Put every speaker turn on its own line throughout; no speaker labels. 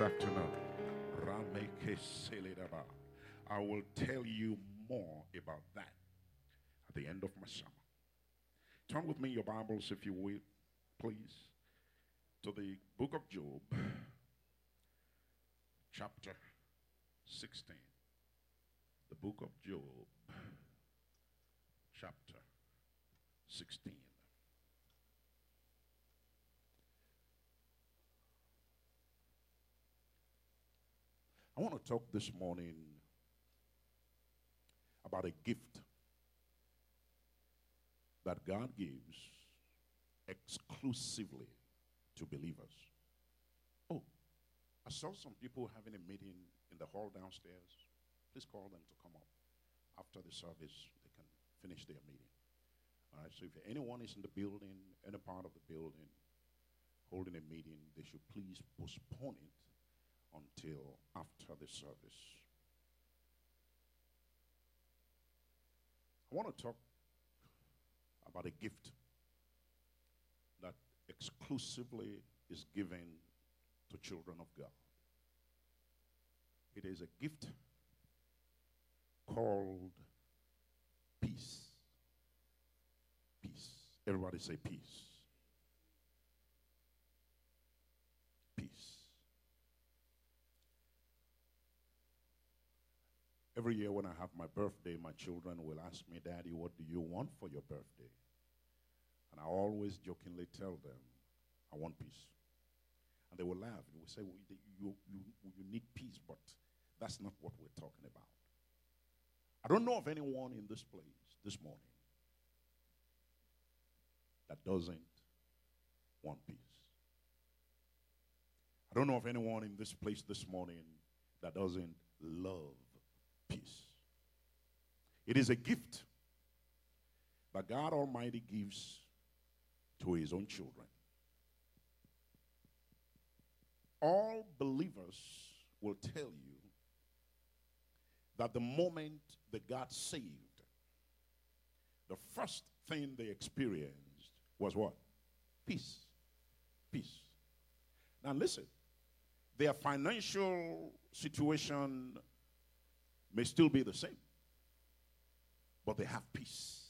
afternoon. I will tell you more about that at the end of my sermon. Turn with me your Bibles, if you will, please, to the book of Job, chapter 16. The book of Job, chapter 16. I want to talk this morning about a gift that God gives exclusively to believers. Oh, I saw some people having a meeting in the hall downstairs. Please call them to come up. After the service, they can finish their meeting. All right, so if anyone is in the building, any part of the building, holding a meeting, they should please postpone it until after the service. I want to talk about a gift that exclusively is given to children of God. It is a gift called peace. Peace. Everybody say peace. Every year when I have my birthday, my children will ask me, Daddy, what do you want for your birthday? And I always jokingly tell them, I want peace. And they will laugh and will say, well, you, you, you need peace, but that's not what we're talking about. I don't know of anyone in this place this morning that doesn't want peace. I don't know of anyone in this place this morning that doesn't love peace. It is a gift that God Almighty gives to his own children. All believers will tell you that the moment they got saved, the first thing they experienced was what? Peace. Peace. Now listen, their financial situation may still be the same, but they have peace.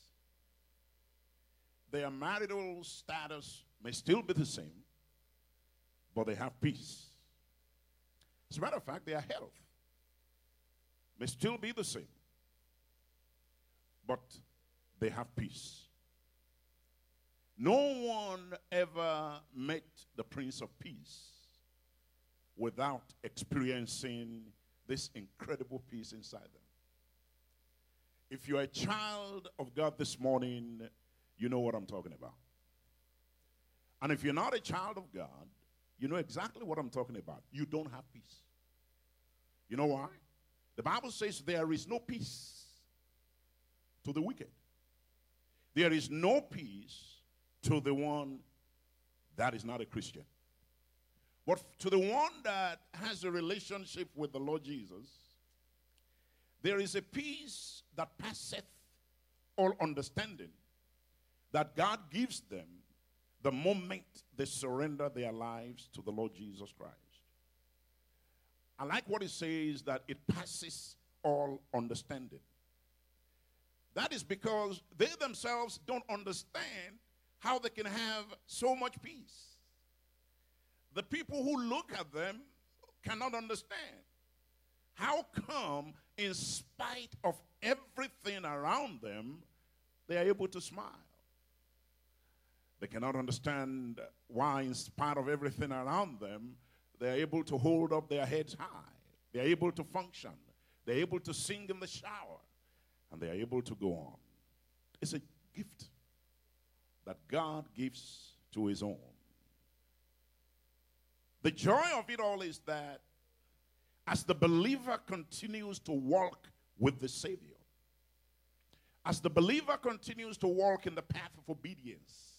Their marital status may still be the same, but they have peace. As a matter of fact, their health may still be the same, but they have peace. No one ever met the Prince of Peace without experiencing this incredible peace inside them. If you're a child of God this morning, you know what I'm talking about. And if you're not a child of God, you know exactly what I'm talking about. You don't have peace. You know why? The Bible says there is no peace to the wicked. There is no peace to the one that is not a Christian. But to the one that has a relationship with the Lord Jesus, there is a peace that passeth all understanding that God gives them the moment they surrender their lives to the Lord Jesus Christ. I like what it says that it passes all understanding. That is because they themselves don't understand how they can have so much peace. The people who look at them cannot understand. How come, in spite of everything around them, they are able to smile? They cannot understand why, in spite of everything around them, they're able to hold up their heads high. They're able to function. They're able to sing in the shower. And they're able to go on. It's a gift that God gives to his own. The joy of it all is that as the believer continues to walk with the Savior, as the believer continues to walk in the path of obedience,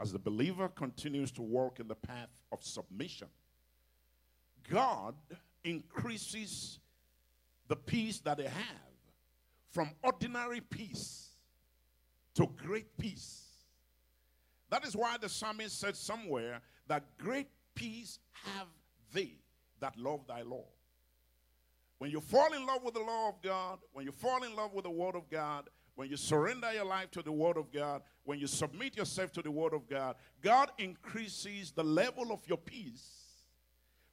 as the believer continues to walk in the path of submission, God increases the peace that they have from ordinary peace to great peace. That is why the psalmist said somewhere that great peace have they that love thy law. When you fall in love with the law of God, when you fall in love with the word of God, when you surrender your life to the word of God, when you submit yourself to the word of God, God increases the level of your peace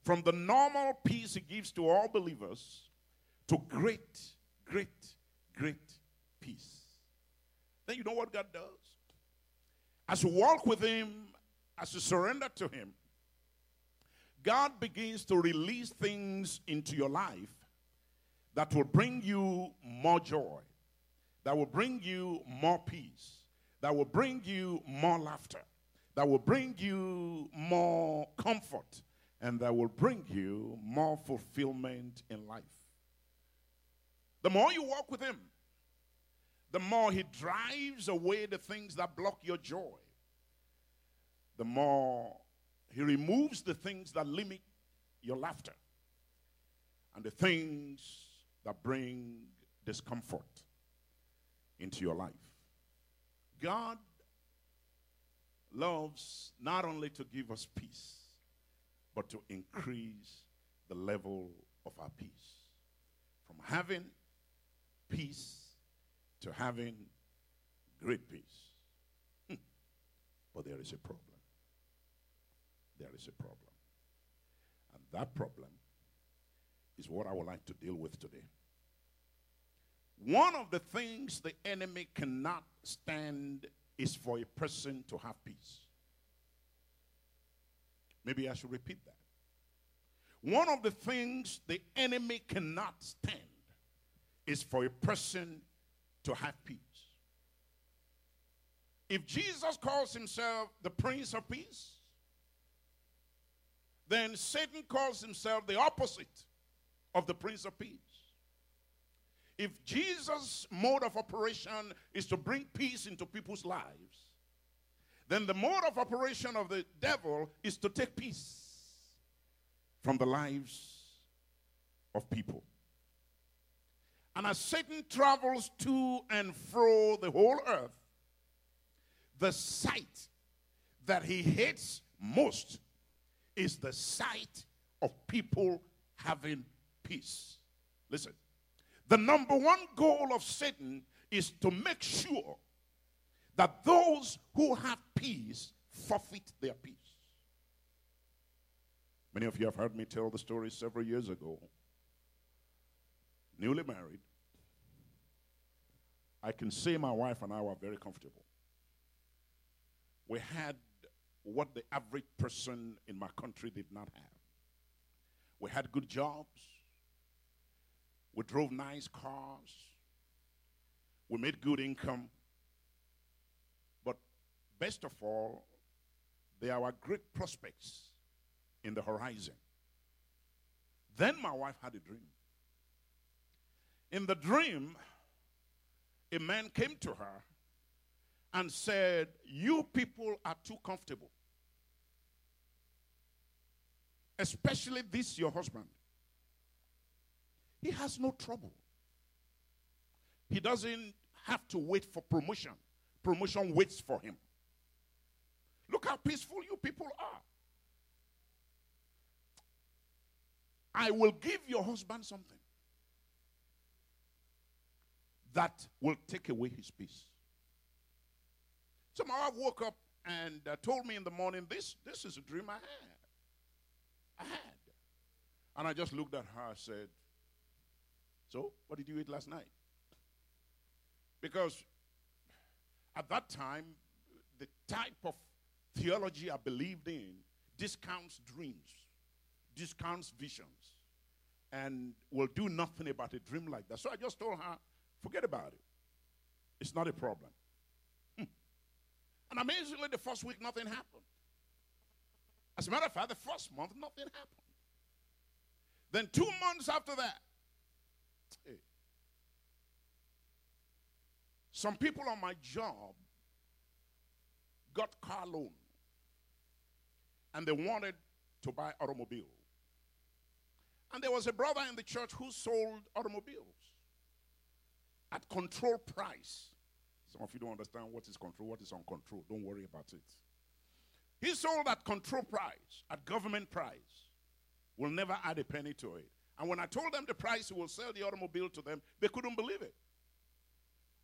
from the normal peace he gives to all believers to great, great, great peace. Then you know what God does? As you walk with him, as you surrender to him, God begins to release things into your life that will bring you more joy, that will bring you more peace, that will bring you more laughter, that will bring you more comfort, and that will bring you more fulfillment in life. The more you walk with Him, the more He drives away the things that block your joy, the more He removes the things that limit your laughter, and the things that bring discomfort into your life. God loves not only to give us peace, but to increase the level of our peace. From having peace to having great peace. Hmm. But there is a problem. There is a problem. And that problem is what I would like to deal with today. One of the things the enemy cannot stand is for a person to have peace. Maybe I should repeat that. One of the things the enemy cannot stand is for a person to have peace. If Jesus calls himself the Prince of Peace, then Satan calls himself the opposite of the Prince of Peace. If Jesus' mode of operation is to bring peace into people's lives, then the mode of operation of the devil is to take peace from the lives of people. And as Satan travels to and fro the whole earth, the sight that he hates most is the sight of people having peace. Listen, the number one goal of Satan is to make sure that those who have peace forfeit their peace. Many of you have heard me tell the story several years ago. Newly married, I can say my wife and I were very comfortable. We had what the average person in my country did not have. We had good jobs. We drove nice cars. We made good income. But best of all, there were great prospects in the horizon. Then my wife had a dream. In the dream, a man came to her and said, You people are too comfortable. Especially this, your husband. He has no trouble. He doesn't have to wait for promotion, promotion waits for him. Look how peaceful you people are. I will give your husband something that will take away his peace. My wife woke up and uh, told me in the morning, this, this is a dream I had. I had. And I just looked at her and said, So, what did you eat last night? Because at that time, the type of theology I believed in discounts dreams, discounts visions, and will do nothing about a dream like that. So I just told her, forget about it. It's not a problem. And amazingly, the first week, nothing happened. As a matter of fact, the first month, nothing happened. Then, two months after that, hey, some people on my job got car loan and they wanted to buy automobile. And there was a brother in the church who sold automobiles at control price. Some of you don't understand what is control, what is on control. Don't worry about it. He sold at control price, at government price. will never add a penny to it. And when I told them the price he will sell the automobile to them, they couldn't believe it.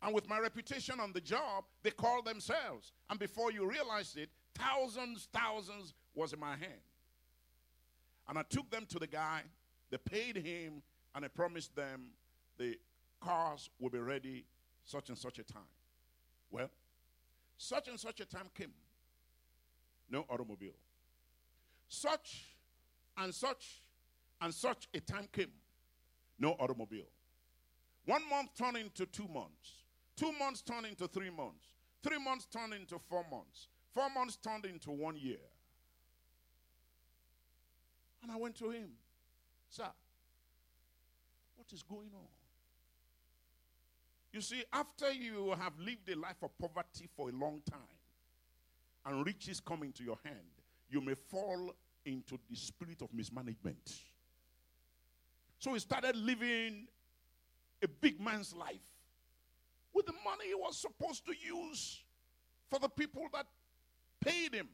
And with my reputation on the job, they called themselves. And before you realized it, thousands, thousands was in my hand. And I took them to the guy, they paid him, and I promised them the cars will be ready such and such a time. Well, such and such a time came. No automobile. Such and such and such a time came. No automobile. One month turned into two months. Two months turned into three months. Three months turned into four months. Four months turned into one year. And I went to him, Sir, what is going on? You see, after you have lived a life of poverty for a long time and riches come into your hand, you may fall into the spirit of mismanagement. So he started living a big man's life with the money he was supposed to use for the people that paid him.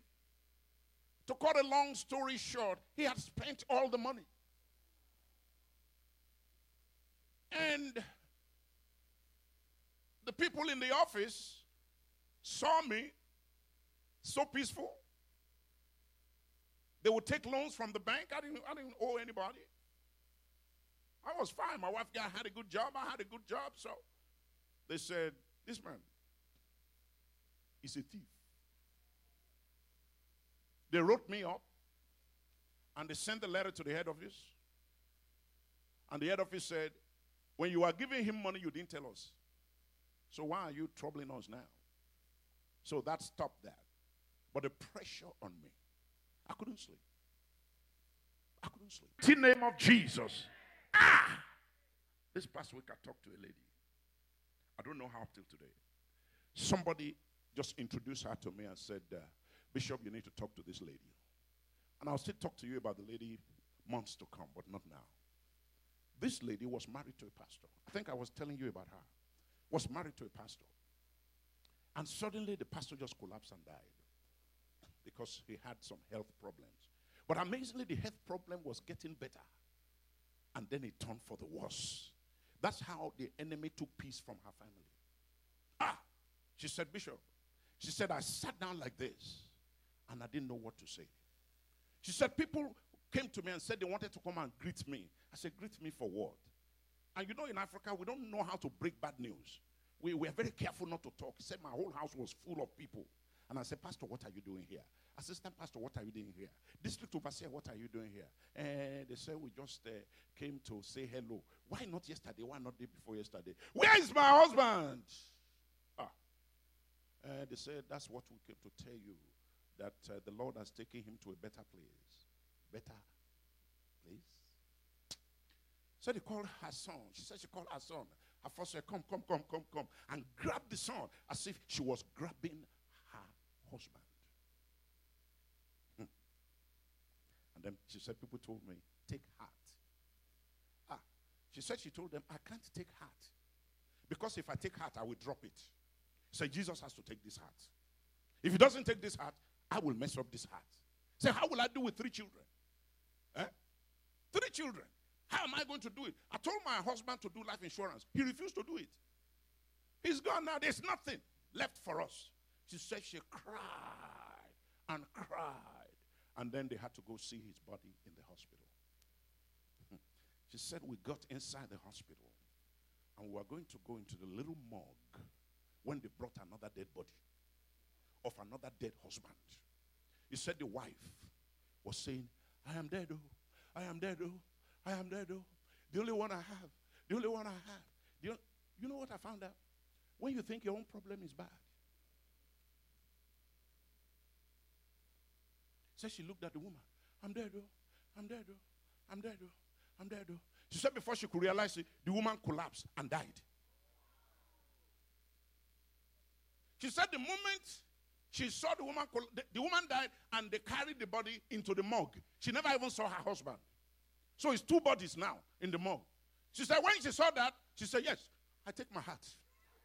To cut a long story short, he had spent all the money. And the people in the office saw me so peaceful. They would take loans from the bank. I didn't, I didn't owe anybody. I was fine. My wife got, had a good job. I had a good job. So they said, This man is a thief. They wrote me up and they sent the letter to the head office. And the head office said, When you are giving him money, you didn't tell us. So why are you troubling us now? So that stopped that. But the pressure on me, I couldn't sleep. I couldn't sleep. In the name of Jesus. Ah! This past week I talked to a lady. I don't know how till today. Somebody just introduced her to me and said, uh, Bishop, you need to talk to this lady. And I'll still talk to you about the lady months to come, but not now. This lady was married to a pastor. I think I was telling you about her. Was married to a pastor. And suddenly the pastor just collapsed and died because he had some health problems. But amazingly, the health problem was getting better. And then it turned for the worse. That's how the enemy took peace from her family. Ah, she said, Bishop, she said, I sat down like this and I didn't know what to say. She said, People came to me and said they wanted to come and greet me. I said, Greet me for what? And you know, in Africa, we don't know how to break bad news. We were very careful not to talk. He said, My whole house was full of people. And I said, Pastor, what are you doing here? Assistant Pastor, what are you doing here? District Overseer, what are you doing here? And they said, We just uh, came to say hello. Why not yesterday? Why not day before yesterday? Where is my husband? Ah. And they said, That's what we came to tell you that uh, the Lord has taken him to a better place. Better place? So they called her son. She said she called her son. Her first said, Come, come, come, come, come. And grabbed the son as if she was grabbing her husband. Hmm. And then she said, People told me, Take heart. Ah. She said she told them, I can't take heart. Because if I take heart, I will drop it. So Jesus has to take this heart. If he doesn't take this heart, I will mess up this heart. Say, how will I do with three children? Eh? Three children. How am I going to do it? I told my husband to do life insurance. He refused to do it. He's gone now. There's nothing left for us. She said she cried and cried. And then they had to go see his body in the hospital. she said, We got inside the hospital and we were going to go into the little morgue when they brought another dead body of another dead husband. He said the wife was saying, I am dead, oh, I am dead, oh, I am there though. The only one I have, the only one I have. You, you know what I found out? When you think your own problem is bad. Said she looked at the woman. I'm there though. I'm there though. I'm there though. I'm there though. She said before she could realize it, the woman collapsed and died. She said the moment she saw the woman, the, the woman died, and they carried the body into the morgue. She never even saw her husband. So it's two bodies now in the morgue. She said, when she saw that, she said, Yes, I take my heart.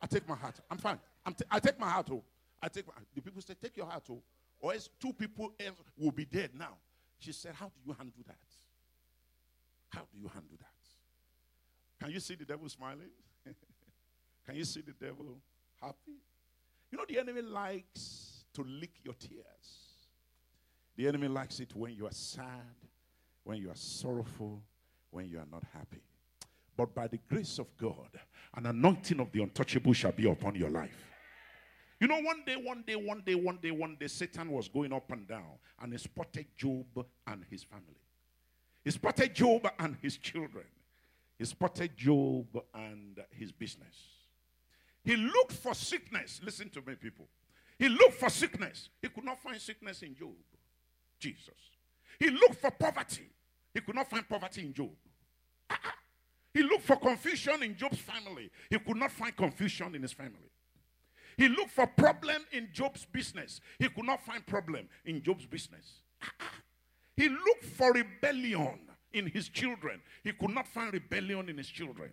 I take my heart. I'm fine. I'm t- I take my heart, oh. I take my The people said, Take your heart, oh. Or else two people else will be dead now. She said, How do you handle that? How do you handle that? Can you see the devil smiling? Can you see the devil happy? You know, the enemy likes to lick your tears. The enemy likes it when you are sad, when you are sorrowful, when you are not happy. But by the grace of God, an anointing of the untouchable shall be upon your life. You know, one day, one day, one day, one day, one day, Satan was going up and down and he spotted Job and his family. He spotted Job and his children. He spotted Job and his business. He looked for sickness. Listen to me, people. He looked for sickness. He could not find sickness in Job. Jesus. He looked for poverty. He could not find poverty in Job. Uh-uh. He looked for confusion in Job's family. He could not find confusion in his family. He looked for problem in Job's business. He could not find problem in Job's business. Ah, he looked for rebellion in his children. He could not find rebellion in his children.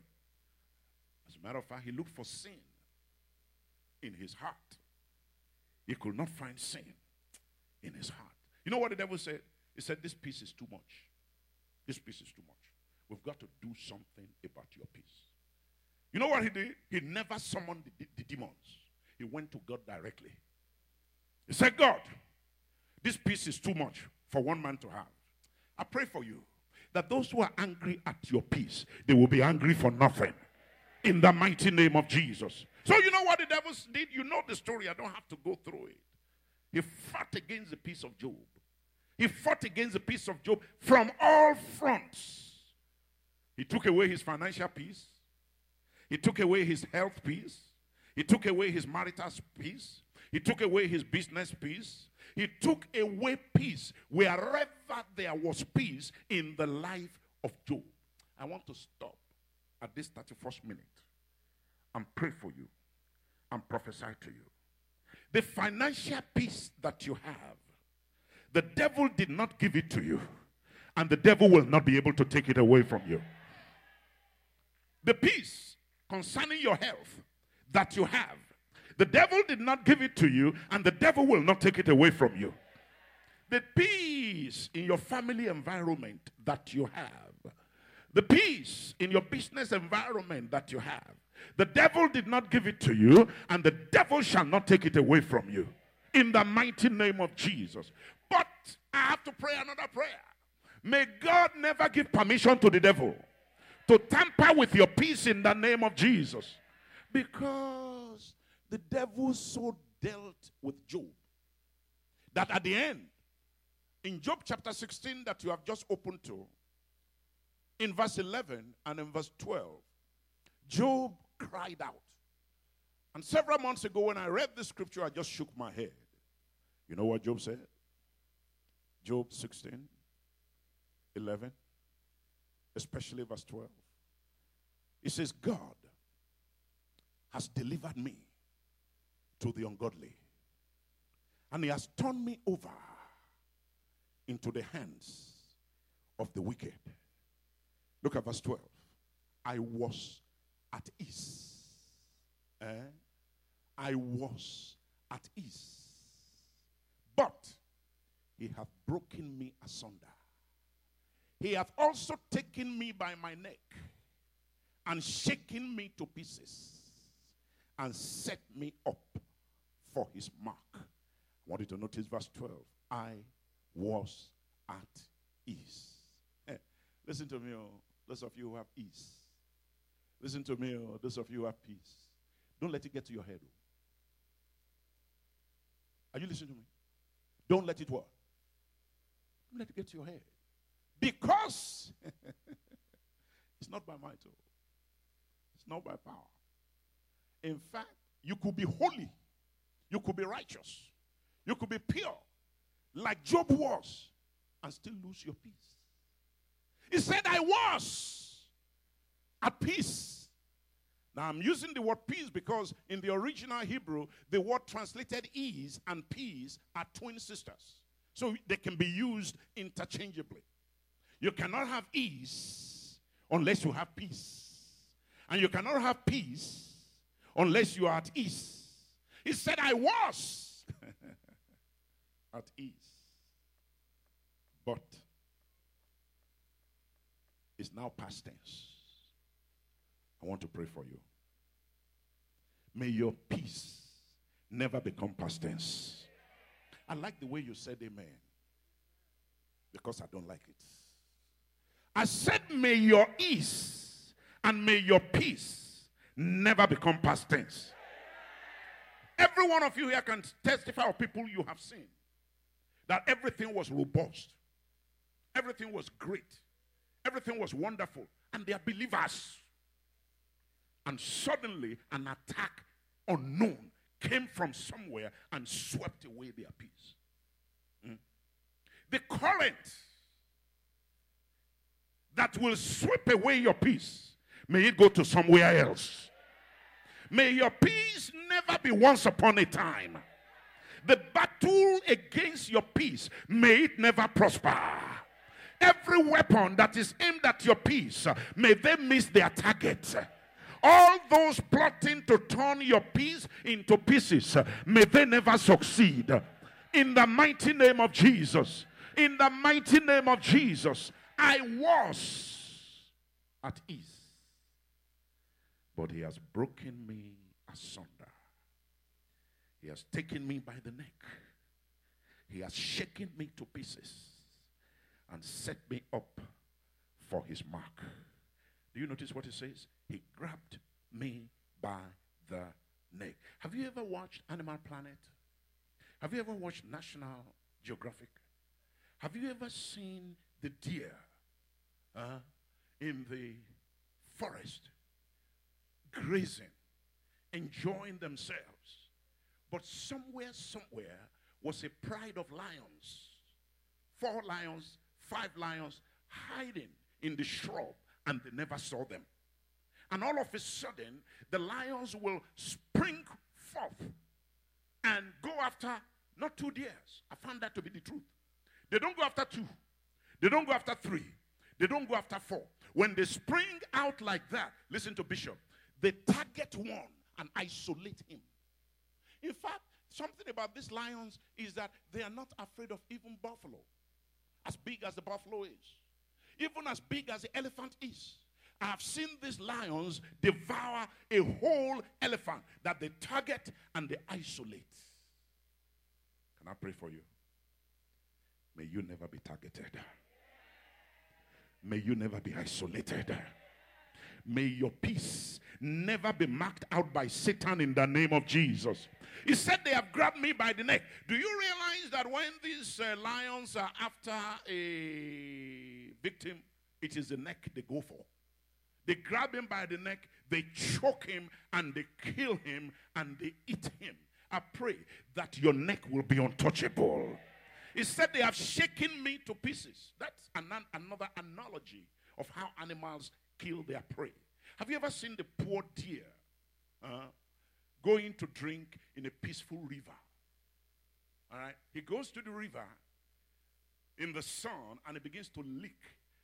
As a matter of fact, he looked for sin in his heart. He could not find sin in his heart. You know what the devil said? He said, This peace is too much. This peace is too much. We've got to do something about your peace. You know what he did? He never summoned the, the demons he went to God directly. He said, God, this peace is too much for one man to have. I pray for you that those who are angry at your peace, they will be angry for nothing. In the mighty name of Jesus. So, you know what the devil did? You know the story. I don't have to go through it. He fought against the peace of Job. He fought against the peace of Job from all fronts. He took away his financial peace, he took away his health peace, he took away his marital peace. He took away his business peace. He took away peace wherever there was peace in the life of Job. I want to stop at this 31st minute and pray for you and prophesy to you. The financial peace that you have, the devil did not give it to you, and the devil will not be able to take it away from you. The peace concerning your health, that you have. The devil did not give it to you, and the devil will not take it away from you. The peace in your family environment that you have, the peace in your business environment that you have, the devil did not give it to you, and the devil shall not take it away from you. In the mighty name of Jesus. But I have to pray another prayer. May God never give permission to the devil to tamper with your peace in the name of Jesus. Because the devil so dealt with Job that at the end, in Job chapter 16 that you have just opened to, in verse 11 and in verse 12, Job cried out. And several months ago, when I read this scripture, I just shook my head. You know what Job said? Job 16, 11, especially verse 12. It says, God has delivered me to the ungodly. And he has turned me over into the hands of the wicked. Look at verse 12. I was at ease. Eh? I was at ease. But he hath broken me asunder. He hath also taken me by my neck and shaken me to pieces and set me up for his mark. I want you to notice verse 12. I was at ease. Hey, listen to me, oh, those of you who have ease. Listen to me, oh, those of you who have peace. Don't let it get to your head. Oh. Are you listening to me? Don't let it what? Let it get to your head. Because it's not by might, oh. it's not by power. In fact, you could be holy, you could be righteous, you could be pure, like Job was, and still lose your peace. He said, I was at peace. Now, I'm using the word peace because in the original Hebrew, the word translated ease and peace are twin sisters. So they can be used interchangeably. You cannot have ease unless you have peace. And you cannot have peace unless you are at ease. He said, I was at ease. But it's now past tense. I want to pray for you. May your peace never become past tense. I like the way you said amen because I don't like it. I said, may your ease and may your peace never become past tense. Every one of you here can testify of people you have seen that everything was robust, everything was great, everything was wonderful, and they are believers. And suddenly, an attack unknown came from somewhere and swept away their peace. Mm. The current that will sweep away your peace, may it go to somewhere else. May your peace never be once upon a time. The battle against your peace, may it never prosper. Every weapon that is aimed at your peace, may they miss their target. All those plotting to turn your peace into pieces, uh, may they never succeed. In the mighty name of Jesus. In the mighty name of Jesus. I was at ease. But he has broken me asunder. He has taken me by the neck. He has shaken me to pieces and set me up for his mark. Do you notice what he says? He grabbed me by the neck. Have you ever watched Animal Planet? Have you ever watched National Geographic? Have you ever seen the deer uh, in the forest grazing, enjoying themselves? But somewhere, somewhere was a pride of lions. Four lions, five lions hiding in the shrub, and they never saw them. And all of a sudden, the lions will spring forth and go after not two deers. I found that to be the truth. They don't go after two, they don't go after three, they don't go after four. When they spring out like that, listen to Bishop, they target one and isolate him. In fact, something about these lions is that they are not afraid of even buffalo, as big as the buffalo is, even as big as the elephant is. I have seen these lions devour a whole elephant that they target and they isolate. Can I pray for you? May you never be targeted. May you never be isolated. May your peace never be marked out by Satan in the name of Jesus. He said, They have grabbed me by the neck. Do you realize that when these uh, lions are after a victim, it is the neck they go for? They grab him by the neck, they choke him, and they kill him, and they eat him. I pray that your neck will be untouchable. He said, They have shaken me to pieces. That's an, another analogy of how animals kill their prey. Have you ever seen the poor deer uh, going to drink in a peaceful river? All right. He goes to the river in the sun and it begins to leak.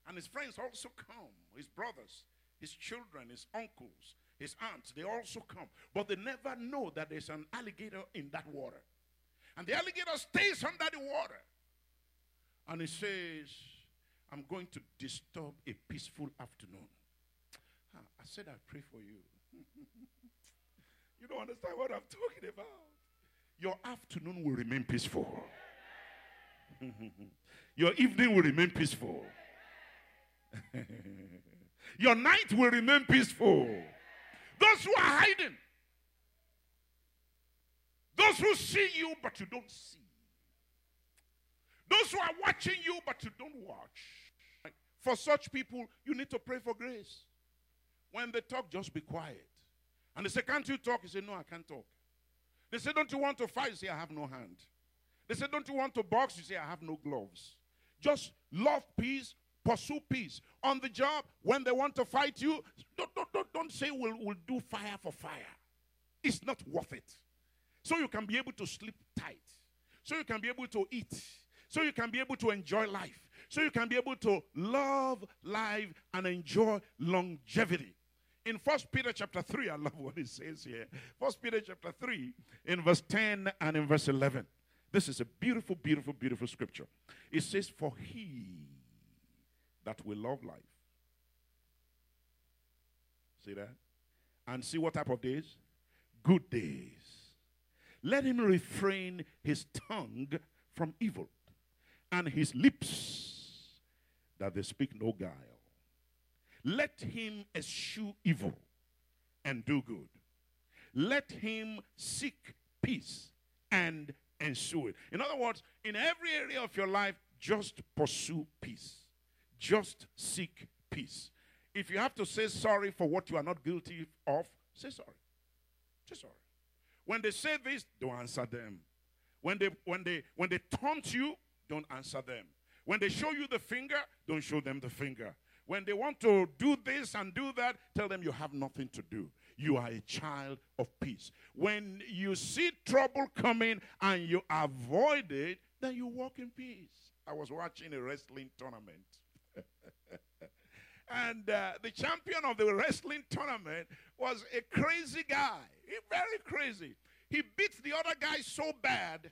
And his friends also come, his brothers, his children, his uncles, his aunts, they also come. But they never know that there's an alligator in that water. And the alligator stays under the water. And he says, I'm going to disturb a peaceful afternoon. Ah, I said, I pray for you. you don't understand what I'm talking about. Your afternoon will remain peaceful. Your evening will remain peaceful. Your night will remain peaceful. Those who are hiding, those who see you but you don't see, those who are watching you but you don't watch. For such people, you need to pray for grace. When they talk, just be quiet. And they say, Can't you talk? You say, No, I can't talk. They say, Don't you want to fight? You say, I have no hand. They say, Don't you want to box? You say, I have no gloves. Just love peace, pursue peace. On the job, when they want to fight you, don't, don't, don't, don't say we'll, we'll do fire for fire. It's not worth it. So you can be able to sleep tight. So you can be able to eat. So you can be able to enjoy life. So you can be able to love life and enjoy longevity in First Peter chapter 3, I love what it says here. First Peter chapter 3, in verse 10 and in verse 11. This is a beautiful, beautiful, beautiful scripture. It says, For he that will love life See that? And see what type of days? Good days. Let him refrain his tongue from evil and his lips that they speak no guile. Let him eschew evil and do good. Let him seek peace and ensue it. In other words, in every area of your life, just pursue peace. Just seek peace. If you have to say sorry for what you are not guilty of, say sorry. Say sorry. When they say this, don't answer them. When they when they when they taunt you, don't answer them. When they show you the finger, don't show them the finger. When they want to do this and do that, tell them you have nothing to do. You are a child of peace. When you see trouble coming and you avoid it, then you walk in peace. I was watching a wrestling tournament. and uh, the champion of the wrestling tournament was a crazy guy, He, very crazy. He beat the other guy so bad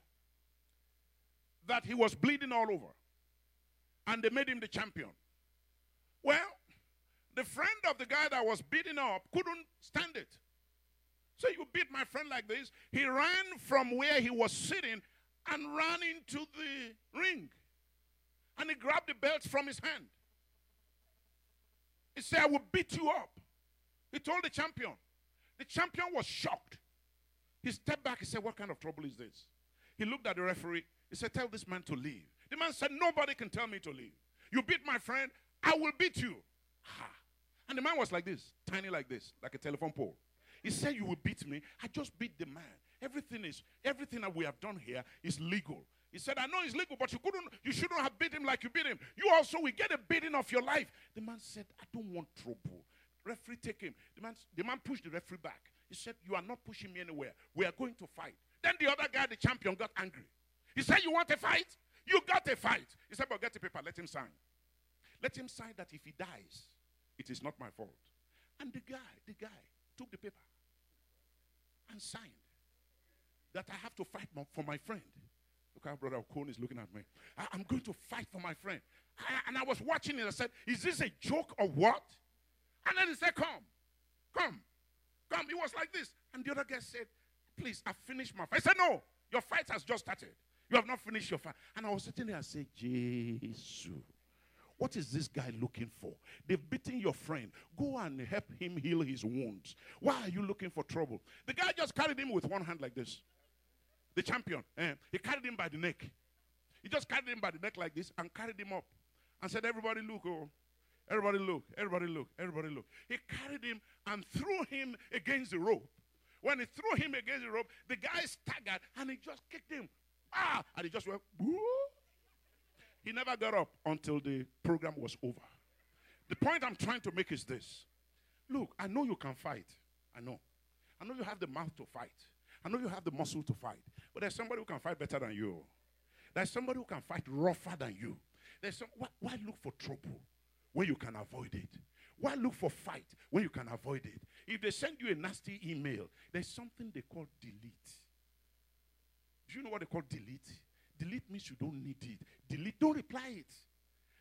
that he was bleeding all over. And they made him the champion. Well, the friend of the guy that was beating up couldn't stand it. So you beat my friend like this. He ran from where he was sitting and ran into the ring. And he grabbed the belt from his hand. He said, I will beat you up. He told the champion. The champion was shocked. He stepped back. He said, What kind of trouble is this? He looked at the referee. He said, Tell this man to leave. The man said, Nobody can tell me to leave. You beat my friend, I will beat you. Ha. And the man was like this, tiny like this, like a telephone pole. He said, You will beat me. I just beat the man. Everything is everything that we have done here is legal. He said, I know it's legal, but you couldn't, you shouldn't have beat him like you beat him. You also will get a beating of your life. The man said, I don't want trouble. Referee, take him. The man, the man pushed the referee back. He said, You are not pushing me anywhere. We are going to fight. Then the other guy, the champion, got angry. He said, You want a fight? You got a fight. He said, But get the paper, let him sign. Let him sign that if he dies, it is not my fault. And the guy, the guy took the paper and signed that I have to fight for my friend. Look how Brother Okon is looking at me. I, am going to fight for my friend. I, and I was watching it. I said, Is this a joke or what? And then he said, Come, come, come. It was like this. And the other guy said, Please, I finished my fight. I said, No, your fight has just started. You have not finished your fight. And I was sitting there and I said, Jesus. What is this guy looking for? They've beaten your friend. Go and help him heal his wounds. Why are you looking for trouble? The guy just carried him with one hand like this. The champion. Eh? He carried him by the neck. He just carried him by the neck like this and carried him up and said, Everybody look, oh. Everybody look, everybody look, everybody look. He carried him and threw him against the rope. When he threw him against the rope, the guy staggered and he just kicked him. Ah! And he just went! He never got up until the program was over. The point I'm trying to make is this Look, I know you can fight. I know. I know you have the mouth to fight. I know you have the muscle to fight. But there's somebody who can fight better than you. There's somebody who can fight rougher than you. There's some, why, why look for trouble when you can avoid it? Why look for fight when you can avoid it? If they send you a nasty email, there's something they call delete. Do you know what they call delete? Delete means you don't need it. Delete, don't reply it.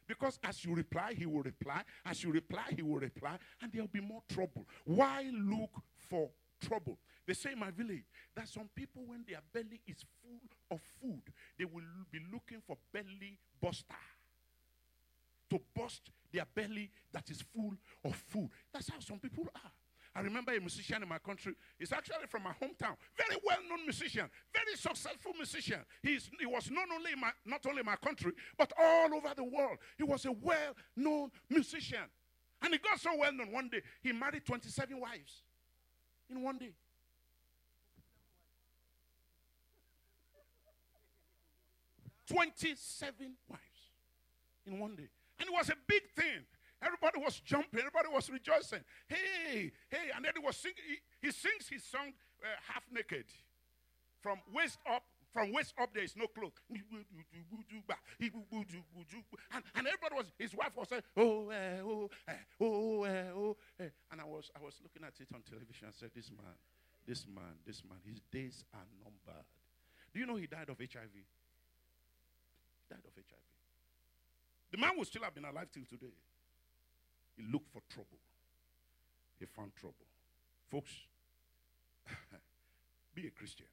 Because as you reply, he will reply. As you reply, he will reply, and there'll be more trouble. Why look for trouble? They say in my village that some people, when their belly is full of food, they will be looking for belly buster to bust their belly that is full of food. That's how some people are. I remember a musician in my country. He's actually from my hometown. Very well-known musician. Very successful musician. He's, he was not only in my, not only in my country, but all over the world. He was a well-known musician. And he got so well-known one day, he married 27 wives in one day. Twenty-seven wives in one day, and it was a big thing. Everybody was jumping. Everybody was rejoicing. Hey, hey. And then he was singing. He, he sings his song uh, half naked. From waist up, from waist up, there is no cloth. And, and everybody was, his wife was saying, oh, uh, oh, uh, oh, uh, oh. Uh. And I was, I was looking at it on television. I said, this man, this man, this man, his days are numbered. Do you know he died of HIV? He died of HIV. The man would still have been alive till today. He looked for trouble. he found trouble. Folks, be a Christian,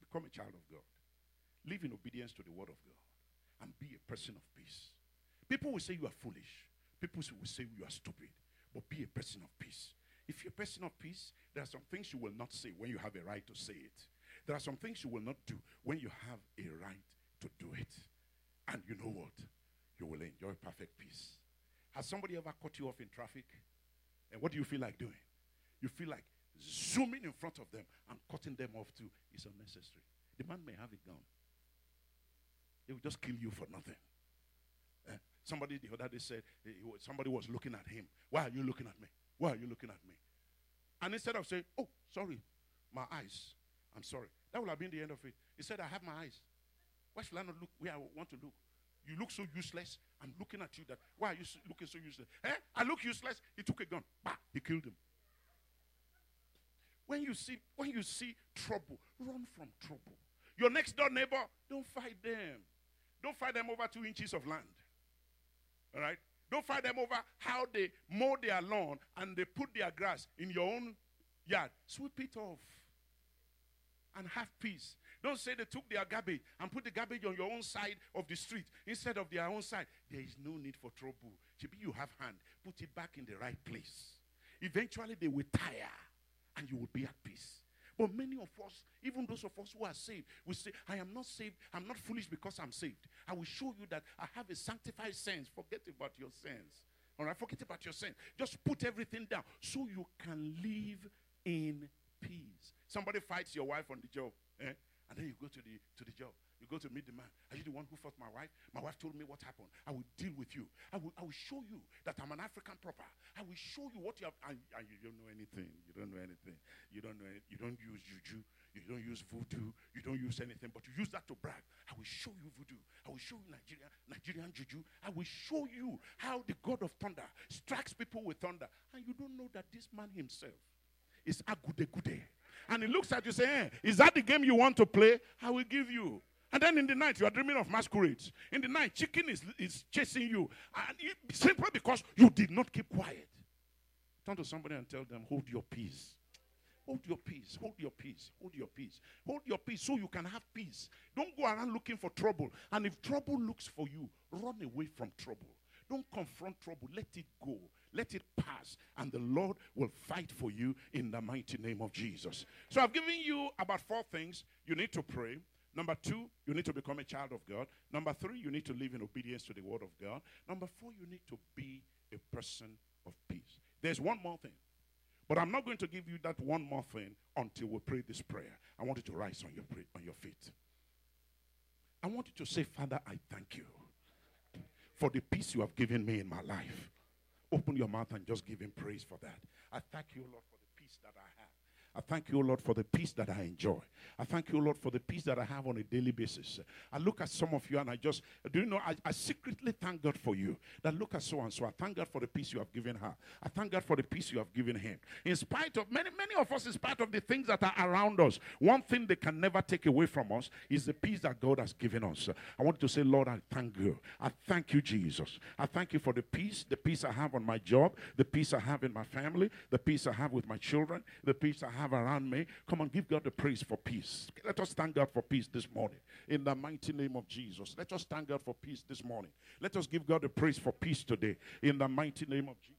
become a child of God, live in obedience to the word of God, and be a person of peace. People will say you are foolish, people will say you are stupid, but be a person of peace. If you're a person of peace, there are some things you will not say when you have a right to say it. There are some things you will not do when you have a right to do it. And you know what? You will enjoy perfect peace. Has somebody ever cut you off in traffic? And what do you feel like doing? You feel like zooming in front of them and cutting them off too is unnecessary. The man may have a gun. He will just kill you for nothing. Uh, somebody the other day said, somebody was looking at him. Why are you looking at me? Why are you looking at me? And instead of saying, oh, sorry, my eyes, I'm sorry. That would have been the end of it. He said, I have my eyes. Why should I not look where I want to look? You look so useless. I'm looking at you that, why are you looking so useless? Eh? I look useless. He took a gun. Bah, he killed him. When you see, when you see trouble, run from trouble. Your next door neighbor, don't fight them. Don't fight them over two inches of land. All right? Don't fight them over how they mow their lawn and they put their grass in your own yard. Sweep it off and have peace. Don't say they took their garbage and put the garbage on your own side of the street instead of their own side. There is no need for trouble. Maybe you have hand. Put it back in the right place. Eventually they will tire and you will be at peace. But many of us, even those of us who are saved, we say, I am not saved. I'm not foolish because I'm saved. I will show you that I have a sanctified sense. Forget about your sense. All right, forget about your sense. Just put everything down so you can live in peace. Somebody fights your wife on the job, eh? And then you go to the to the job. You go to meet the man. Are you the one who fought my wife? My wife told me what happened. I will deal with you. I will, I will show you that I'm an African proper. I will show you what you have. And, and you don't know anything. You don't know anything. You don't know. Any, you don't use juju. You don't use voodoo. You don't use anything. But you use that to brag. I will show you voodoo. I will show you Nigeria, Nigerian juju. I will show you how the God of thunder strikes people with thunder. And you don't know that this man himself is Agude Gude. And he looks at you saying, hey, eh, Is that the game you want to play? I will give you. And then in the night, you are dreaming of masquerades. In the night, chicken is, is chasing you. And it, simply because you did not keep quiet. Turn to somebody and tell them, hold your peace. Hold your peace. Hold your peace. Hold your peace. Hold your peace so you can have peace. Don't go around looking for trouble. And if trouble looks for you, run away from trouble. Don't confront trouble. Let it go. Let it pass. And the Lord will fight for you in the mighty name of Jesus. So I've given you about four things you need to pray. Number two, you need to become a child of God. Number three, you need to live in obedience to the word of God. Number four, you need to be a person of peace. There's one more thing. But I'm not going to give you that one more thing until we pray this prayer. I want you to rise on your, on your feet. I want you to say, Father, I thank you for the peace you have given me in my life. Open your mouth and just give him praise for that. I thank you, Lord, for the peace that I have. I thank you, Lord, for the peace that I enjoy. I thank you, Lord, for the peace that I have on a daily basis. I look at some of you and I just, do you know, I, I secretly thank God for you. That look at so and so. I thank God for the peace you have given her. I thank God for the peace you have given him. In spite of many, many of us, in spite of the things that are around us, one thing they can never take away from us is the peace that God has given us. I want to say, Lord, I thank you. I thank you, Jesus. I thank you for the peace, the peace I have on my job, the peace I have in my family, the peace I have with my children, the peace I have around me. Come on, give God the praise for peace. Let us thank God for peace this morning. In the mighty name of Jesus. Let us thank God for peace this morning. Let us give God the praise for peace today. In the mighty name of Jesus.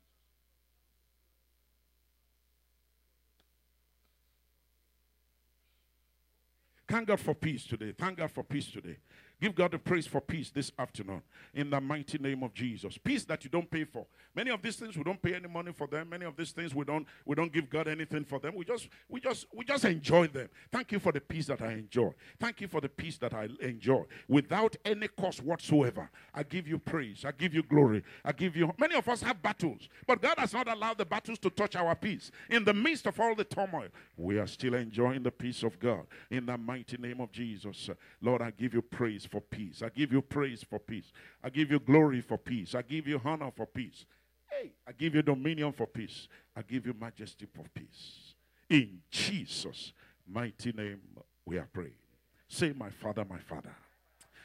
Thank God for peace today. Thank God for peace today. Give God the praise for peace this afternoon in the mighty name of Jesus. Peace that you don't pay for. Many of these things we don't pay any money for them. Many of these things we don't we don't give God anything for them. We just we just we just enjoy them. Thank you for the peace that I enjoy. Thank you for the peace that I enjoy without any cost whatsoever. I give you praise. I give you glory. I give you many of us have battles, but God has not allowed the battles to touch our peace. In the midst of all the turmoil, we are still enjoying the peace of God in the mighty name of Jesus. Lord, I give you praise for peace. I give you praise for peace. I give you glory for peace. I give you honor for peace. Hey, I give you dominion for peace. I give you majesty for peace. In Jesus' mighty name, we are praying. Say, My Father, my Father.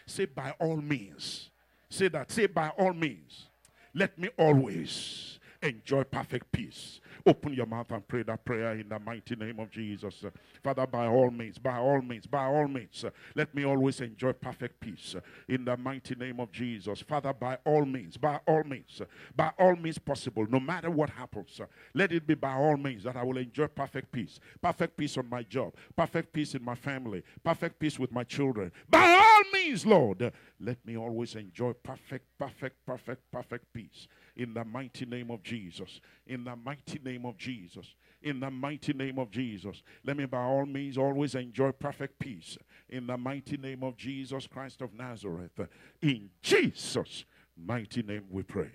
Say, by all means. Say that. Say, by all means. Let me always enjoy perfect peace Open your mouth and pray that prayer in the mighty name of Jesus. Father, by all means, by all means, by all means, let me always enjoy perfect peace in the mighty name of Jesus. Father, by all means, by all means, by all means possible, no matter what happens, let it be by all means that I will enjoy perfect peace. Perfect peace on my job, perfect peace in my family, perfect peace with my children. By all means, Lord, let me always enjoy perfect, perfect, perfect, perfect peace in the mighty name of Jesus. In the mighty name of Jesus. In the mighty name of Jesus. Let me, by all means, always enjoy perfect peace. In the mighty name of Jesus Christ of Nazareth. In Jesus' mighty name we pray.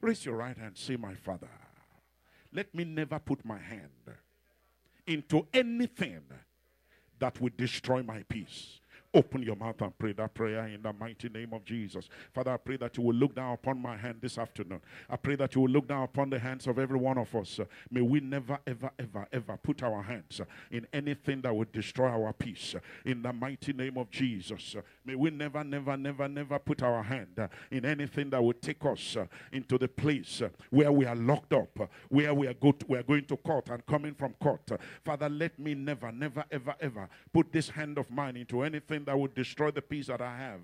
Raise your right hand. Say, My Father, let me never put my hand into anything that would destroy my peace. Open your mouth and pray that prayer in the mighty name of Jesus. Father, I pray that you will look down upon my hand this afternoon. I pray that you will look down upon the hands of every one of us. May we never, ever, ever, ever put our hands in anything that would destroy our peace. In the mighty name of Jesus. May we never, never, never, never put our hand in anything that would take us into the place where we are locked up, where we are, go we are going to court and coming from court. Father, let me never, never, ever, ever put this hand of mine into anything that would destroy the peace that I have.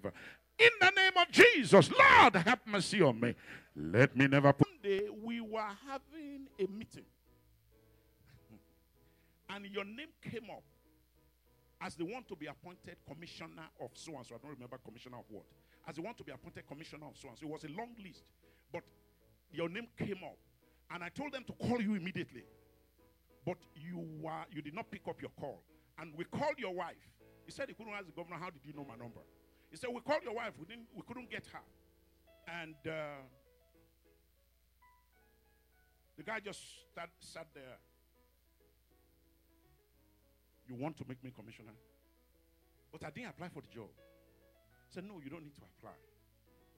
In the name of Jesus, Lord, have mercy on me. Let me never put. One day we were having a meeting, and your name came up as the one to be appointed commissioner of so and so. I don't remember commissioner of what. As the one to be appointed commissioner of so and so. It was a long list, but your name came up, and I told them to call you immediately. But you were you did not pick up your call, and we called your wife he said he couldn't ask the governor, How did you know my number? He said, We called your wife, we, didn't, we couldn't get her. And uh, the guy just sat, sat there. You want to make me commissioner? But I didn't apply for the job. He said, No, you don't need to apply.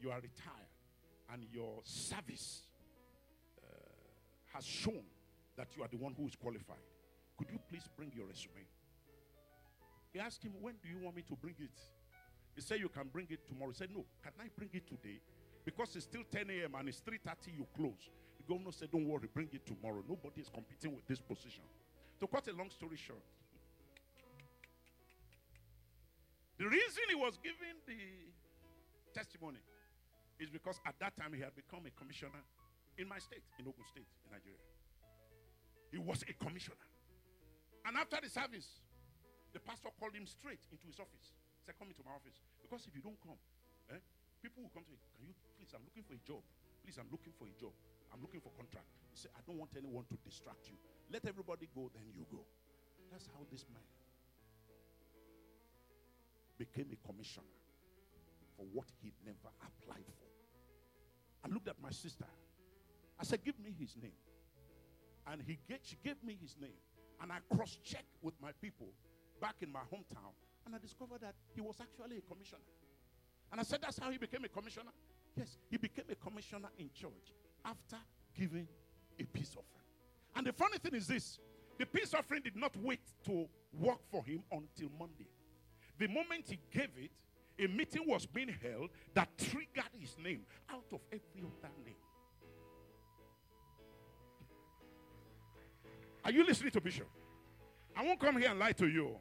You are retired, and your service uh, has shown that you are the one who is qualified. Could you please bring your resume? He asked him, When do you want me to bring it? He said, You can bring it tomorrow. He said, No, can I bring it today? Because it's still 10 a.m. and it's 3:30, you close. The governor said, Don't worry, bring it tomorrow. Nobody is competing with this position. To cut a long story short, the reason he was giving the testimony is because at that time he had become a commissioner in my state, in Ogun State, in Nigeria. He was a commissioner. And after the service, the pastor called him straight into his office. He said, Come into my office. Because if you don't come, eh, people will come to you. Can you please? I'm looking for a job. Please, I'm looking for a job. I'm looking for contract. He said, I don't want anyone to distract you. Let everybody go, then you go. That's how this man became a commissioner for what he never applied for. I looked at my sister. I said, Give me his name. And he get, she gave me his name. And I cross checked with my people back in my hometown, and I discovered that he was actually a commissioner. And I said, That's how he became a commissioner? Yes, he became a commissioner in church after giving a peace offering. And the funny thing is this the peace offering did not wait to work for him until Monday. The moment he gave it, a meeting was being held that triggered his name out of every other name. Are you listening to Bishop? I won't come here and lie to you.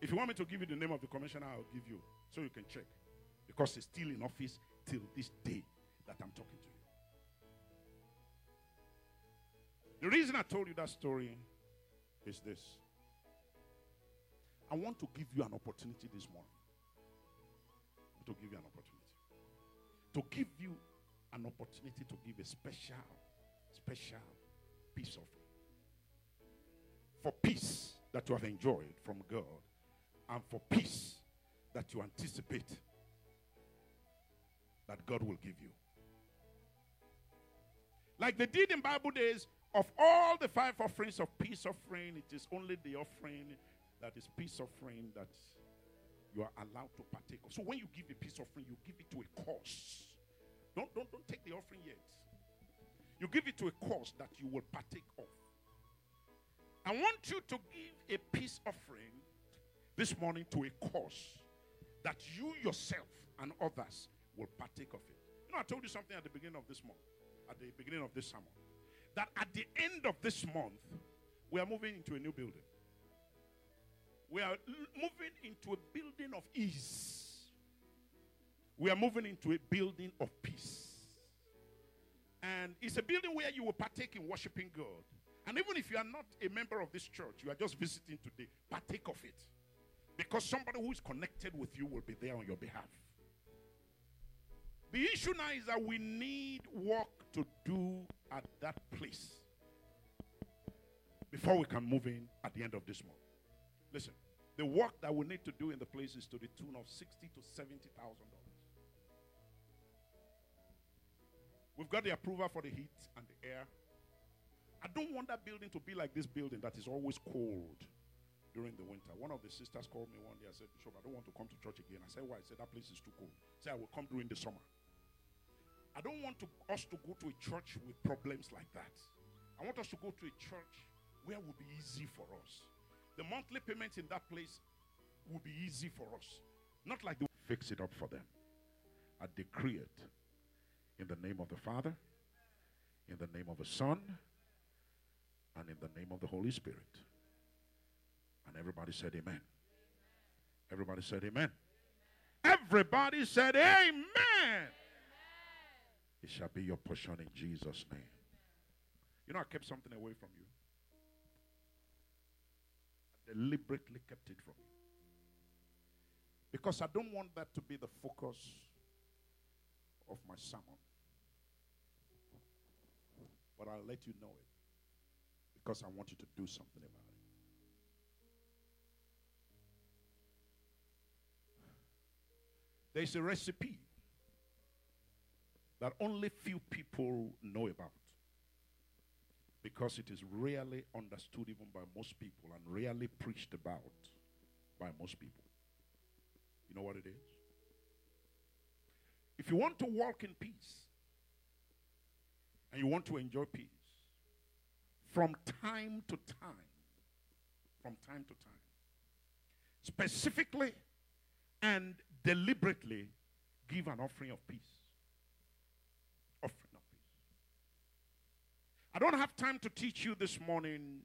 If you want me to give you the name of the commissioner, I'll give you so you can check. Because he's still in office till this day that I'm talking to you. The reason I told you that story is this I want to give you an opportunity this morning. To give you an opportunity. To give you an opportunity to give a special, special peace offering. For peace that you have enjoyed from God and for peace that you anticipate that God will give you. Like they did in Bible days, of all the five offerings of peace offering, it is only the offering that is peace offering that you are allowed to partake of. So when you give a peace offering, you give it to a cause. Don't, don't, don't take the offering yet. You give it to a cause that you will partake of. I want you to give a peace offering this morning to a cause that you yourself and others will partake of it. You know, I told you something at the beginning of this month, at the beginning of this sermon, that at the end of this month, we are moving into a new building. We are moving into a building of ease. We are moving into a building of peace. And it's a building where you will partake in worshiping God. And even if you are not a member of this church, you are just visiting today, partake of it. Because somebody who is connected with you will be there on your behalf. The issue now is that we need work to do at that place before we can move in at the end of this month. Listen, the work that we need to do in the place is to the tune of sixty to seventy thousand dollars. We've got the approval for the heat and the air. I don't want that building to be like this building that is always cold during the winter. One of the sisters called me one day. I said, Bishop, I don't want to come to church again. I said, Why? I said, That place is too cold. I said, I will come during the summer. I don't want to, us to go to a church with problems like that. I want us to go to a church where it will be easy for us. The monthly payments in that place will be easy for us. Not like they fix it up for them. I decree it in the name of the Father, in the name of the Son, and in the name of the Holy Spirit. And everybody said, Amen. Everybody said, Amen. Everybody said, Amen. It shall be your portion in Jesus' name. You know, I kept something away from you. I deliberately kept it from you. Because I don't want that to be the focus of my sermon. But I'll let you know it. Because I want you to do something about it. There's a recipe that only few people know about because it is rarely understood even by most people and rarely preached about by most people. You know what it is? If you want to walk in peace and you want to enjoy peace, from time to time, from time to time, specifically and deliberately give an offering of peace. Offering of peace. I don't have time to teach you this morning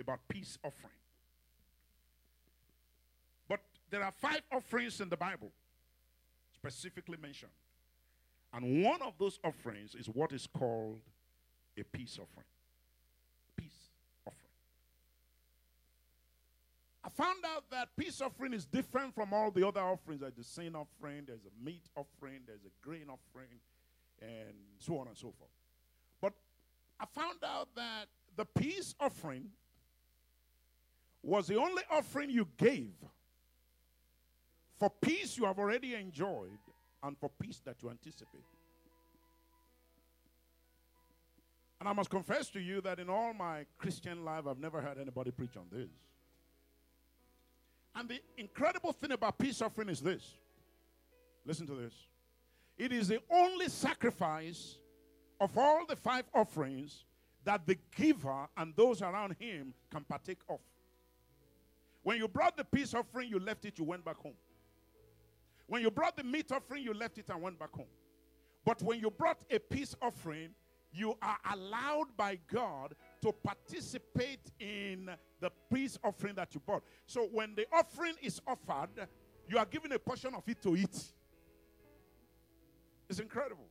about peace offering. But there are five offerings in the Bible specifically mentioned. And one of those offerings is what is called a peace offering. Peace offering. I found out that peace offering is different from all the other offerings. There's a sin offering, there's a meat offering, there's a grain offering, and so on and so forth. But I found out that the peace offering was the only offering you gave for peace you have already enjoyed and for peace that you anticipate. And I must confess to you that in all my Christian life, I've never heard anybody preach on this. And the incredible thing about peace offering is this listen to this. It is the only sacrifice of all the five offerings that the giver and those around him can partake of. When you brought the peace offering, you left it, you went back home. When you brought the meat offering, you left it and went back home. But when you brought a peace offering, you are allowed by God to participate in the peace offering that you brought. So when the offering is offered, you are given a portion of it to eat. It's incredible.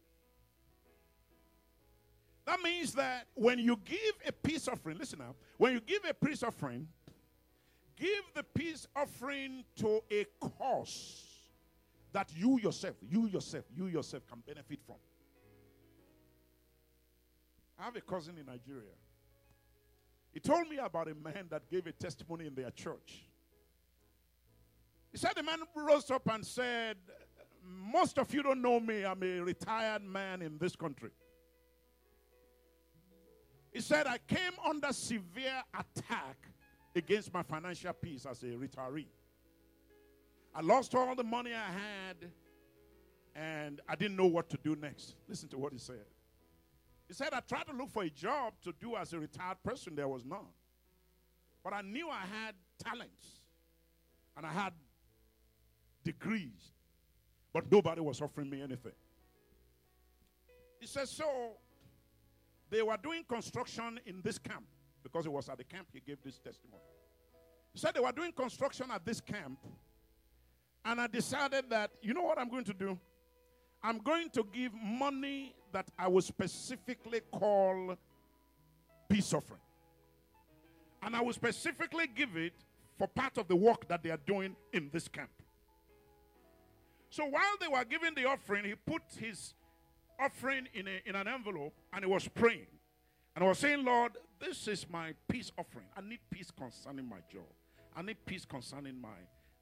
That means that when you give a peace offering, listen now, when you give a peace offering, give the peace offering to a cause that you yourself, you yourself, you yourself can benefit from. I have a cousin in Nigeria. He told me about a man that gave a testimony in their church. He said the man rose up and said, Most of you don't know me. I'm a retired man in this country. He said, I came under severe attack against my financial peace as a retiree. I lost all the money I had and I didn't know what to do next. Listen to what he said. He said, I tried to look for a job to do as a retired person, there was none. But I knew I had talents and I had degrees, but nobody was offering me anything. He said, So they were doing construction in this camp because it was at the camp he gave this testimony. He said they were doing construction at this camp, and I decided that, you know what I'm going to do? I'm going to give money that I will specifically call peace offering. And I will specifically give it for part of the work that they are doing in this camp. So while they were giving the offering, he put his offering in, a, in an envelope and he was praying. And I was saying, Lord, this is my peace offering. I need peace concerning my job. I need peace concerning my,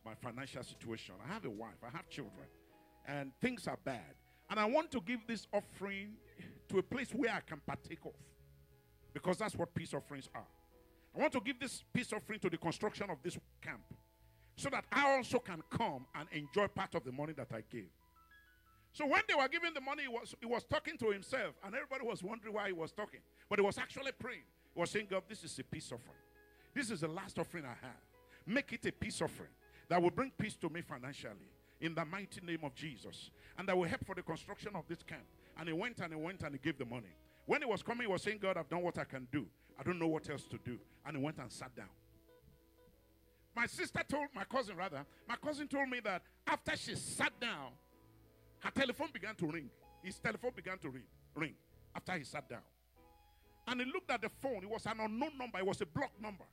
my financial situation. I have a wife, I have children, and things are bad. And I want to give this offering to a place where I can partake of. Because that's what peace offerings are. I want to give this peace offering to the construction of this camp so that I also can come and enjoy part of the money that I gave. So when they were giving the money, he was, he was talking to himself, and everybody was wondering why he was talking. But he was actually praying. He was saying, God, this is a peace offering. This is the last offering I have. Make it a peace offering that will bring peace to me financially in the mighty name of Jesus. And that will help for the construction of this camp. And he went and he went and he gave the money. When he was coming, he was saying, God, I've done what I can do. I don't know what else to do. And he went and sat down. My sister told, my cousin rather, my cousin told me that after she sat down, her telephone began to ring. His telephone began to ring, ring after he sat down. And he looked at the phone. It was an unknown number, it was a blocked number.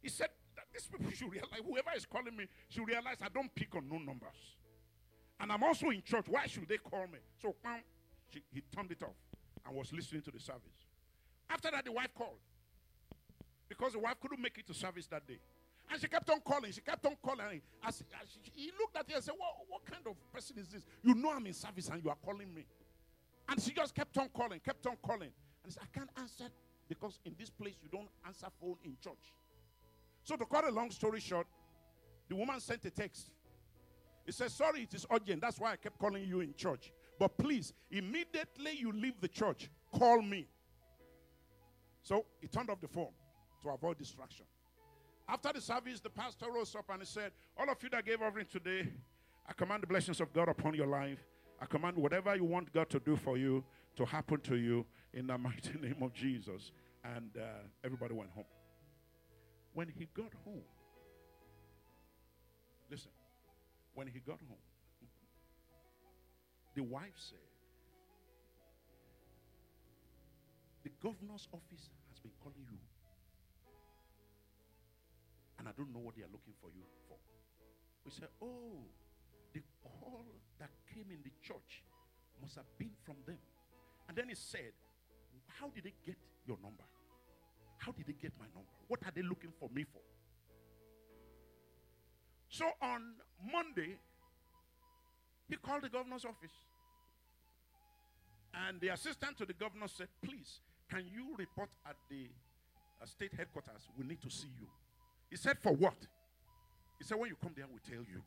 He said these people should realize, whoever is calling me should realize I don't pick on no numbers. And I'm also in church. Why should they call me? So she, he turned it off and was listening to the service. After that, the wife called because the wife couldn't make it to service that day. And she kept on calling. She kept on calling. As, as she, he looked at her and said, what, what kind of person is this? You know I'm in service and you are calling me. And she just kept on calling, kept on calling. And he said, I can't answer because in this place you don't answer phone in church. So to cut a long story short, the woman sent a text. He said, Sorry, it is urgent. That's why I kept calling you in church. But please, immediately you leave the church, call me. So he turned off the phone to avoid distraction. After the service, the pastor rose up and he said, All of you that gave offering today, I command the blessings of God upon your life. I command whatever you want God to do for you to happen to you in the mighty name of Jesus. And uh, everybody went home. When he got home, listen, when he got home, the wife said, The governor's office has been calling you. And I don't know what they are looking for you for. We said, Oh, the call that came in the church must have been from them. And then he said, How did they get your number? How did they get my number? What are they looking for me for? So on Monday, he called the governor's office. And the assistant to the governor said, Please, can you report at the uh, state headquarters? We need to see you. He said, For what? He said, When you come there, we'll tell you.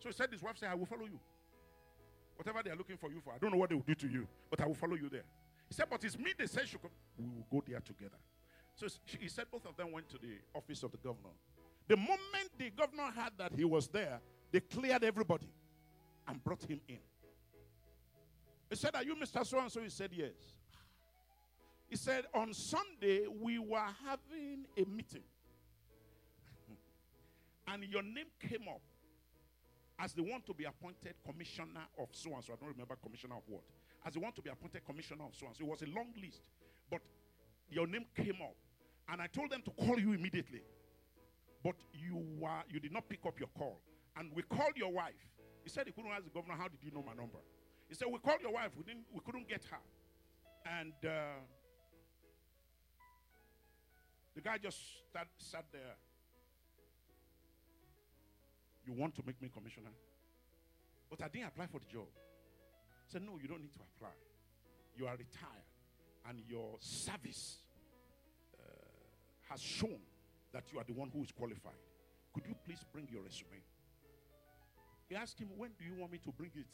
So he said, His wife said, I will follow you. Whatever they are looking for you for, I don't know what they will do to you, but I will follow you there. He said, But it's me, they said, we will go there together. So he said, Both of them went to the office of the governor. The moment the governor heard that he was there, they cleared everybody and brought him in. He said, Are you Mr. So and so? He said, Yes. He said, On Sunday, we were having a meeting. and your name came up as the one to be appointed commissioner of so and so. I don't remember commissioner of what. As the one to be appointed commissioner of so and so. It was a long list. But your name came up. And I told them to call you immediately. But you were you did not pick up your call. And we called your wife. He said he couldn't ask the governor, How did you know my number? He said, We called your wife, we, didn't, we couldn't get her. And uh, the guy just sat, sat there. You want to make me commissioner? But I didn't apply for the job. Said, No, you don't need to apply. You are retired, and your service uh, has shown that you are the one who is qualified. Could you please bring your resume? He asked him, When do you want me to bring it?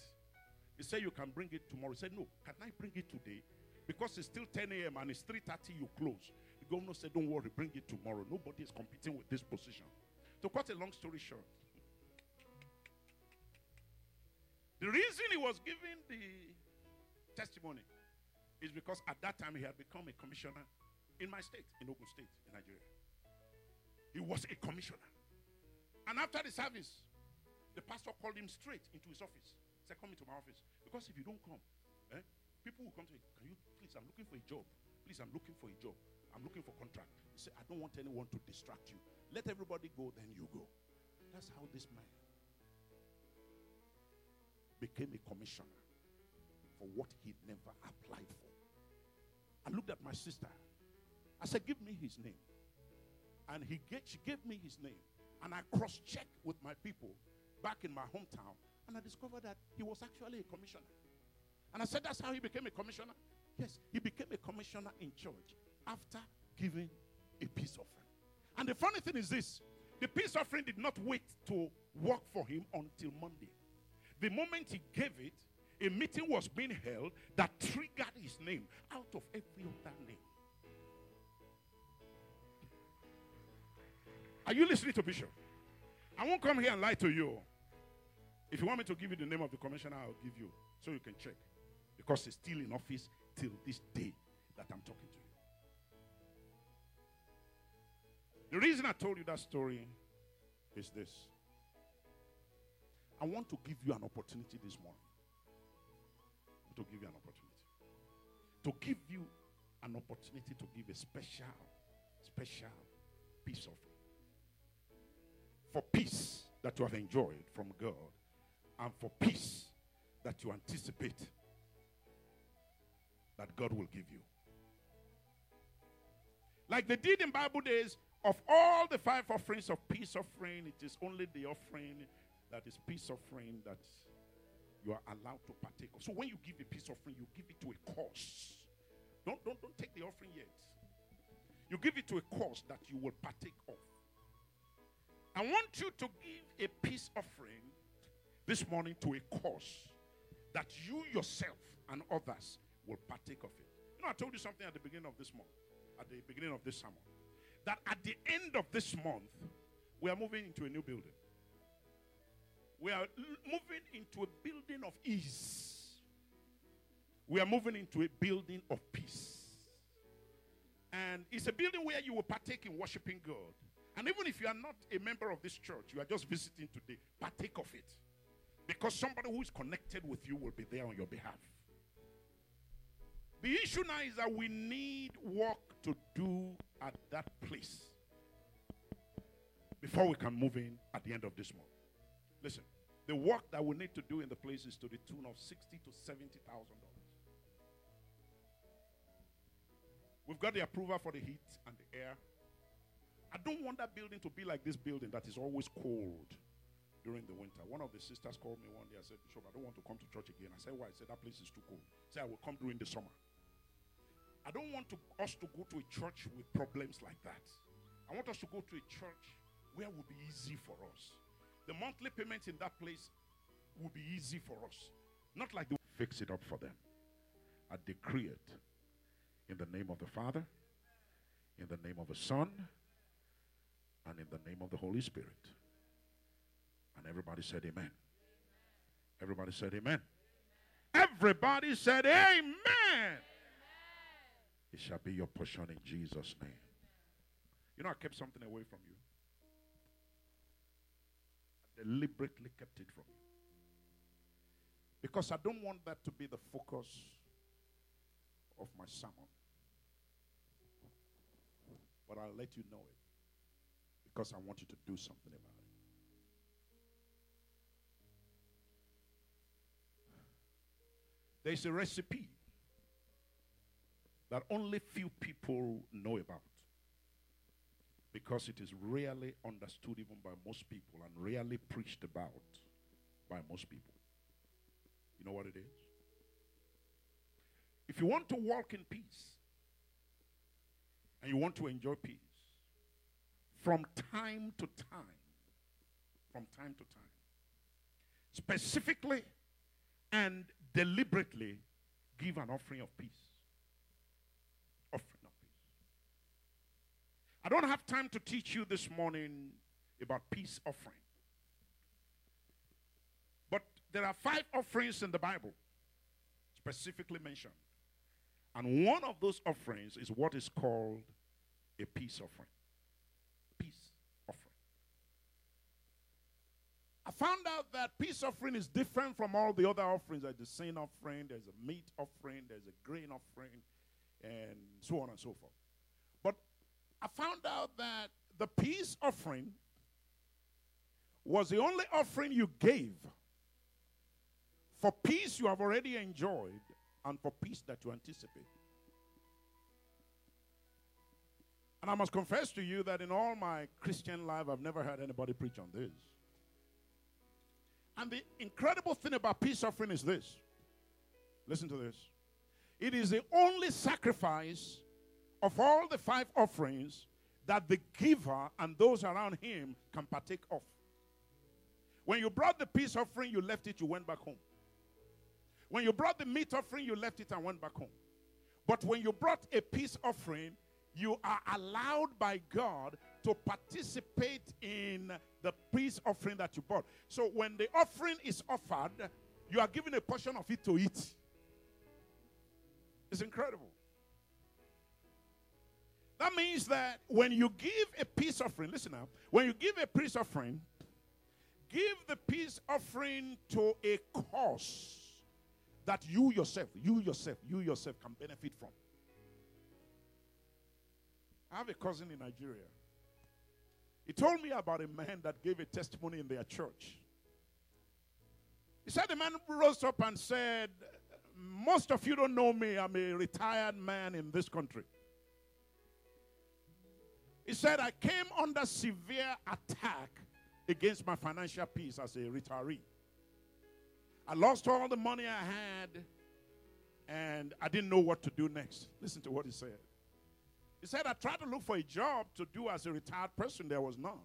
He said, You can bring it tomorrow. He said, No, can I bring it today? Because it's still 10 a.m. and it's 3:30, you close. The governor said, Don't worry, bring it tomorrow. Nobody is competing with this position. To cut a long story short, the reason he was giving the testimony is because at that time he had become a commissioner in my state, in Ogun State, in Nigeria. He was a commissioner. And after the service, the pastor called him straight into his office. He said, Come into my office. Because if you don't come, eh, people will come to you. Can you please? I'm looking for a job. Please, I'm looking for a job. I'm looking for contract. He said, I don't want anyone to distract you. Let everybody go, then you go. That's how this man became a commissioner for what he never applied for. I looked at my sister. I said, Give me his name. And he get, she gave me his name. And I cross checked with my people back in my hometown. And I discovered that he was actually a commissioner. And I said, That's how he became a commissioner? Yes, he became a commissioner in church after giving a peace offering. And the funny thing is this the peace offering did not wait to work for him until Monday. The moment he gave it, a meeting was being held that triggered his name out of every other name. Are you listening to Bishop? I won't come here and lie to you. If you want me to give you the name of the commissioner, I'll give you so you can check. Because he's still in office till this day that I'm talking to you. The reason I told you that story is this I want to give you an opportunity this morning. To give you an opportunity. To give you an opportunity to give a special, special peace offering. For peace that you have enjoyed from God and for peace that you anticipate that God will give you. Like they did in Bible days, of all the five offerings of peace offering, it is only the offering that is peace offering that you are allowed to partake of. So when you give a peace offering, you give it to a cause. Don't, don't, don't take the offering yet. You give it to a cause that you will partake of. I want you to give a peace offering this morning to a cause that you yourself and others will partake of it. You know, I told you something at the beginning of this month, at the beginning of this summer, that at the end of this month, we are moving into a new building. We are moving into a building of ease. We are moving into a building of peace. And it's a building where you will partake in worshiping God. And even if you are not a member of this church, you are just visiting today, partake of it. Because somebody who is connected with you will be there on your behalf. The issue now is that we need work to do at that place before we can move in at the end of this month. Listen, the work that we need to do in the place is to the tune of sixty to seventy thousand dollars. We've got the approval for the heat and the air. I don't want that building to be like this building that is always cold during the winter. One of the sisters called me one day. I said, Bishop, I don't want to come to church again. I said, Why? I said, That place is too cold. I said, I will come during the summer. I don't want to, us to go to a church with problems like that. I want us to go to a church where it will be easy for us. The monthly payments in that place will be easy for us. Not like they fix it up for them. I decree it in the name of the Father, in the name of the Son, and in the name of the Holy Spirit. And everybody said, Amen. Everybody said, Amen. Everybody said, Amen. It shall be your portion in Jesus' name. You know, I kept something away from you. Deliberately kept it from you. Because I don't want that to be the focus of my sermon. But I'll let you know it. Because I want you to do something about it. There's a recipe that only few people know about because it is rarely understood even by most people and rarely preached about by most people. You know what it is? If you want to walk in peace and you want to enjoy peace, from time to time, from time to time, specifically and deliberately give an offering of peace. Offering of peace. I don't have time to teach you this morning about peace offering. But there are five offerings in the Bible specifically mentioned. And one of those offerings is what is called a peace offering. Peace offering. I found out that peace offering is different from all the other offerings. There's a sin offering, there's a meat offering, there's a grain offering, and so on and so forth. I found out that the peace offering was the only offering you gave for peace you have already enjoyed and for peace that you anticipate. And I must confess to you that in all my Christian life, I've never heard anybody preach on this. And the incredible thing about peace offering is this listen to this. It is the only sacrifice of all the five offerings that the giver and those around him can partake of. When you brought the peace offering, you left it, you went back home. When you brought the meat offering, you left it and went back home. But when you brought a peace offering, you are allowed by God to participate in the peace offering that you brought. So when the offering is offered, you are given a portion of it to eat. It's incredible. That means that when you give a peace offering, listen now, when you give a peace offering, give the peace offering to a cause that you yourself, you yourself, you yourself can benefit from. I have a cousin in Nigeria. He told me about a man that gave a testimony in their church. He said the man rose up and said, Most of you don't know me. I'm a retired man in this country. He said, I came under severe attack against my financial peace as a retiree. I lost all the money I had and I didn't know what to do next. Listen to what he said. He said, I tried to look for a job to do as a retired person. There was none.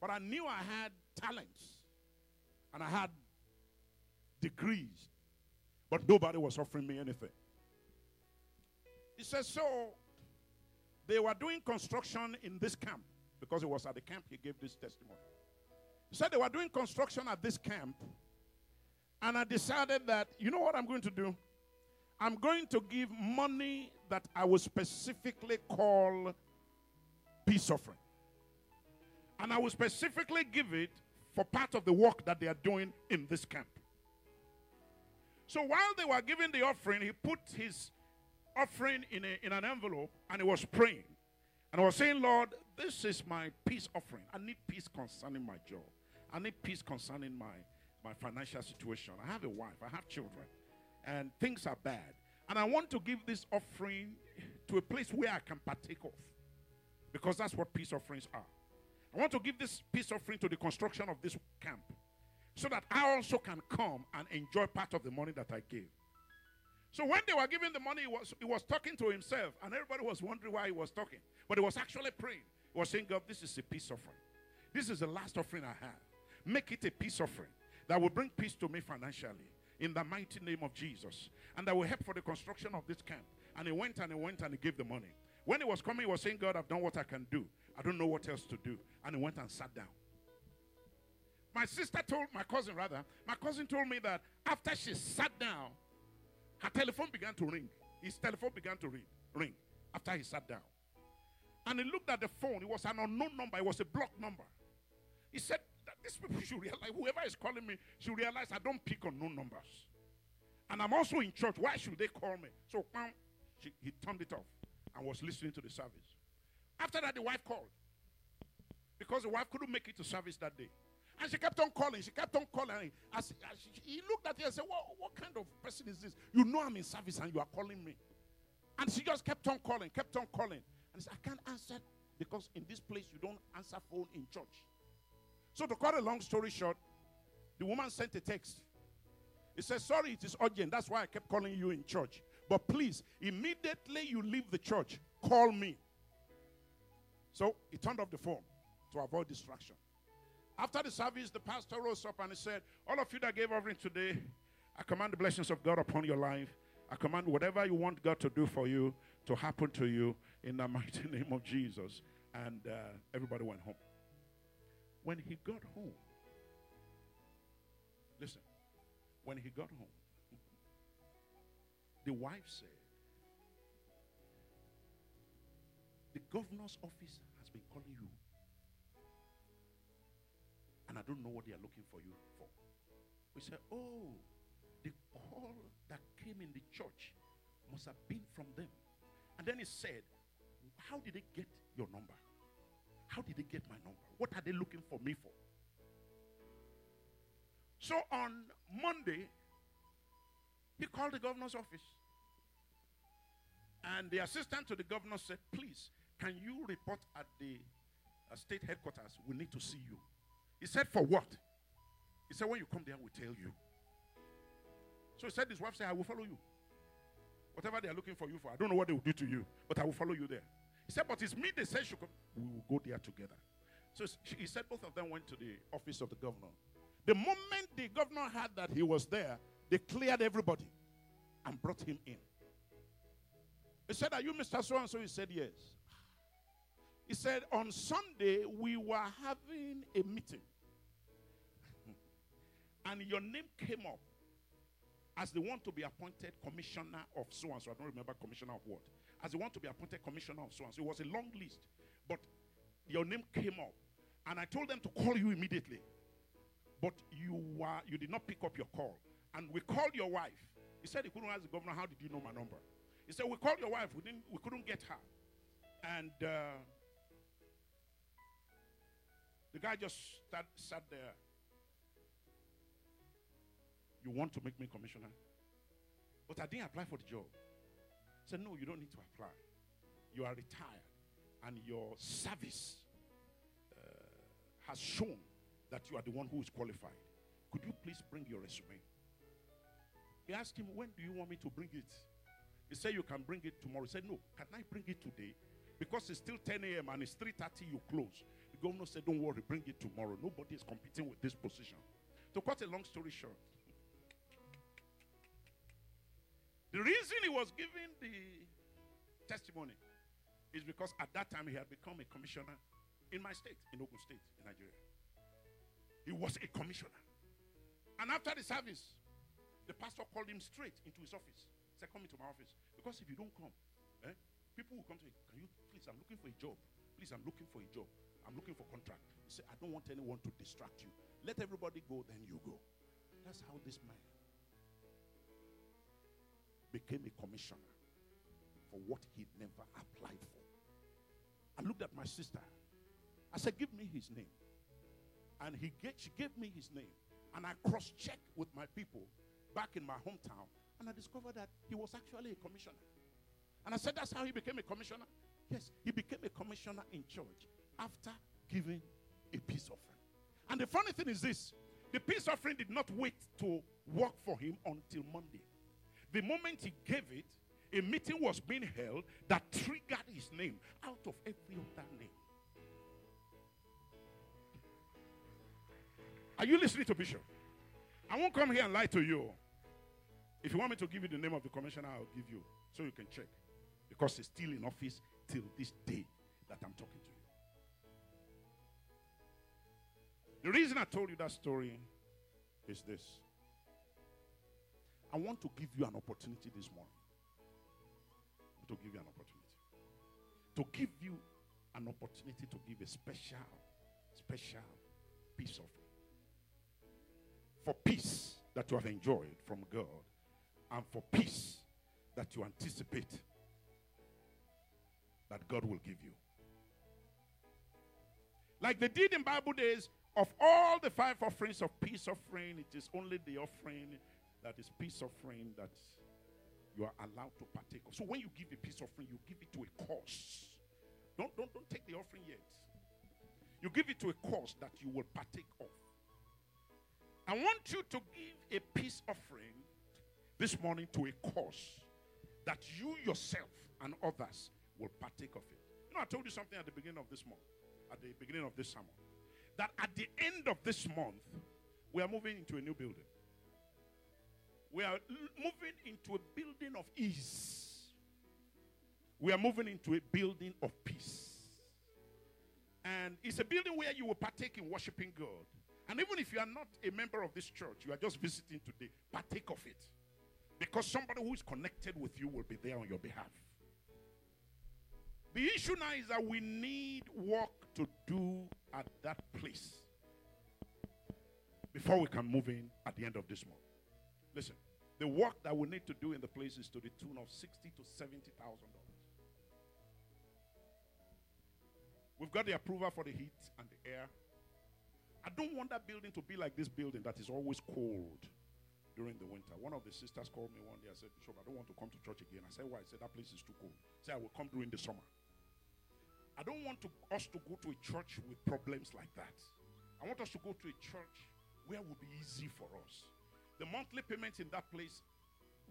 But I knew I had talents and I had degrees, but nobody was offering me anything. He said, So they were doing construction in this camp because it was at the camp he gave this testimony. He said they were doing construction at this camp, and I decided that, you know what I'm going to do? I'm going to give money that I will specifically call peace offering. And I will specifically give it for part of the work that they are doing in this camp. So while they were giving the offering, he put his offering in, a, in an envelope and he was praying. And I was saying, Lord, this is my peace offering. I need peace concerning my job. I need peace concerning my, my financial situation. I have a wife, I have children, and things are bad. And I want to give this offering to a place where I can partake of. Because that's what peace offerings are. I want to give this peace offering to the construction of this camp so that I also can come and enjoy part of the money that I gave. So when they were giving the money, he was, he was talking to himself, and everybody was wondering why he was talking. But he was actually praying. He was saying, God, this is a peace offering. This is the last offering I have. Make it a peace offering that will bring peace to me financially in the mighty name of Jesus. And that will help for the construction of this camp. And he went and he went and he gave the money. When he was coming, he was saying, God, I've done what I can do. I don't know what else to do. And he went and sat down. My sister told, my cousin rather, my cousin told me that after she sat down, her telephone began to ring. His telephone began to ring, ring after he sat down. And he looked at the phone. It was an unknown number, it was a blocked number. He said, These people should realize, whoever is calling me should realize I don't pick on unknown numbers. And I'm also in church. Why should they call me? So um, she, he turned it off and was listening to the service. After that, the wife called because the wife couldn't make it to service that day. And she kept on calling. She kept on calling. As, as she, he looked at her and said, what, what kind of person is this? You know I'm in service and you are calling me. And she just kept on calling, kept on calling. And said, I can't answer because in this place you don't answer phone in church. So to cut a long story short, the woman sent a text. He said, Sorry, it is urgent. That's why I kept calling you in church. But please, immediately you leave the church, call me. So he turned off the phone to avoid distraction. After the service, the pastor rose up and he said, All of you that gave offering today, I command the blessings of God upon your life. I command whatever you want God to do for you to happen to you in the mighty name of Jesus. And uh, everybody went home. When he got home, listen, when he got home, the wife said, The governor's office has been calling you. And I don't know what they are looking for you for. We said, Oh, the call that came in the church must have been from them. And then he said, How did they get your number? How did they get my number? What are they looking for me for? So on Monday, he called the governor's office. And the assistant to the governor said, Please, can you report at the uh, state headquarters? We need to see you. He said, For what? He said, When you come there, we'll tell you. So he said, His wife said, I will follow you. Whatever they are looking for you for, I don't know what they will do to you, but I will follow you there. He said, But it's me, they said, come. we will go there together. So he said, Both of them went to the office of the governor. The moment the governor heard that he was there, they cleared everybody and brought him in. He said, Are you Mr. So and so? He said, Yes. He said, On Sunday, we were having a meeting. and your name came up as the one to be appointed commissioner of so and so. I don't remember commissioner of what. As the one to be appointed commissioner of so and so. It was a long list. But your name came up. And I told them to call you immediately. But you were you did not pick up your call. And we called your wife. He said he couldn't ask the governor, How did you know my number? He said, We called your wife, we, didn't, we couldn't get her. And uh, the guy just sat, sat there. You want to make me commissioner? But I didn't apply for the job. He said, No, you don't need to apply. You are retired, and your service uh, has shown that you are the one who is qualified. Could you please bring your resume? He asked him, When do you want me to bring it? He said, You can bring it tomorrow. He said, No, can I bring it today? Because it's still 10 a.m. and it's 3:30, you close. The governor said, Don't worry, bring it tomorrow. Nobody is competing with this position. To cut a long story short, the reason he was giving the testimony is because at that time he had become a commissioner in my state, in Ogun State, in Nigeria. He was a commissioner. And after the service, the pastor called him straight into his office. He said, Come into my office. Because if you don't come, eh, people will come to you. Can you please? I'm looking for a job. Please, I'm looking for a job. I'm looking for contract. He said, I don't want anyone to distract you. Let everybody go, then you go. That's how this man became a commissioner for what he never applied for. I looked at my sister. I said, Give me his name. And he get, she gave me his name. And I cross checked with my people back in my hometown. And I discovered that he was actually a commissioner. And I said, That's how he became a commissioner? Yes, he became a commissioner in church after giving a peace offering. And the funny thing is this the peace offering did not wait to work for him until Monday. The moment he gave it, a meeting was being held that triggered his name out of every other name. Are you listening to Bishop? I won't come here and lie to you. If you want me to give you the name of the commissioner, I'll give you so you can check. Because he's still in office till this day that I'm talking to you. The reason I told you that story is this I want to give you an opportunity this morning. To give you an opportunity. To give you an opportunity to give a special, special peace offering. For peace that you have enjoyed from God and for peace that you anticipate that God will give you. Like they did in Bible days, of all the five offerings of peace offering, it is only the offering that is peace offering that you are allowed to partake of. So when you give a peace offering, you give it to a cause. Don't, don't, don't take the offering yet. You give it to a cause that you will partake of. I want you to give a peace offering this morning to a cause that you yourself and others will partake of it. You know, I told you something at the beginning of this month, at the beginning of this sermon, that at the end of this month, we are moving into a new building. We are moving into a building of ease. We are moving into a building of peace. And it's a building where you will partake in worshiping God. And even if you are not a member of this church, you are just visiting today, partake of it. Because somebody who is connected with you will be there on your behalf. The issue now is that we need work to do at that place before we can move in at the end of this month. Listen, the work that we need to do in the place is to the tune of sixty to seventy thousand dollars. We've got the approval for the heat and the air. I don't want that building to be like this building that is always cold during the winter. One of the sisters called me one day. I said, Bishop, I don't want to come to church again. I said, Why? I said, That place is too cold. Said, I will come during the summer. I don't want to, us to go to a church with problems like that. I want us to go to a church where it will be easy for us. The monthly payments in that place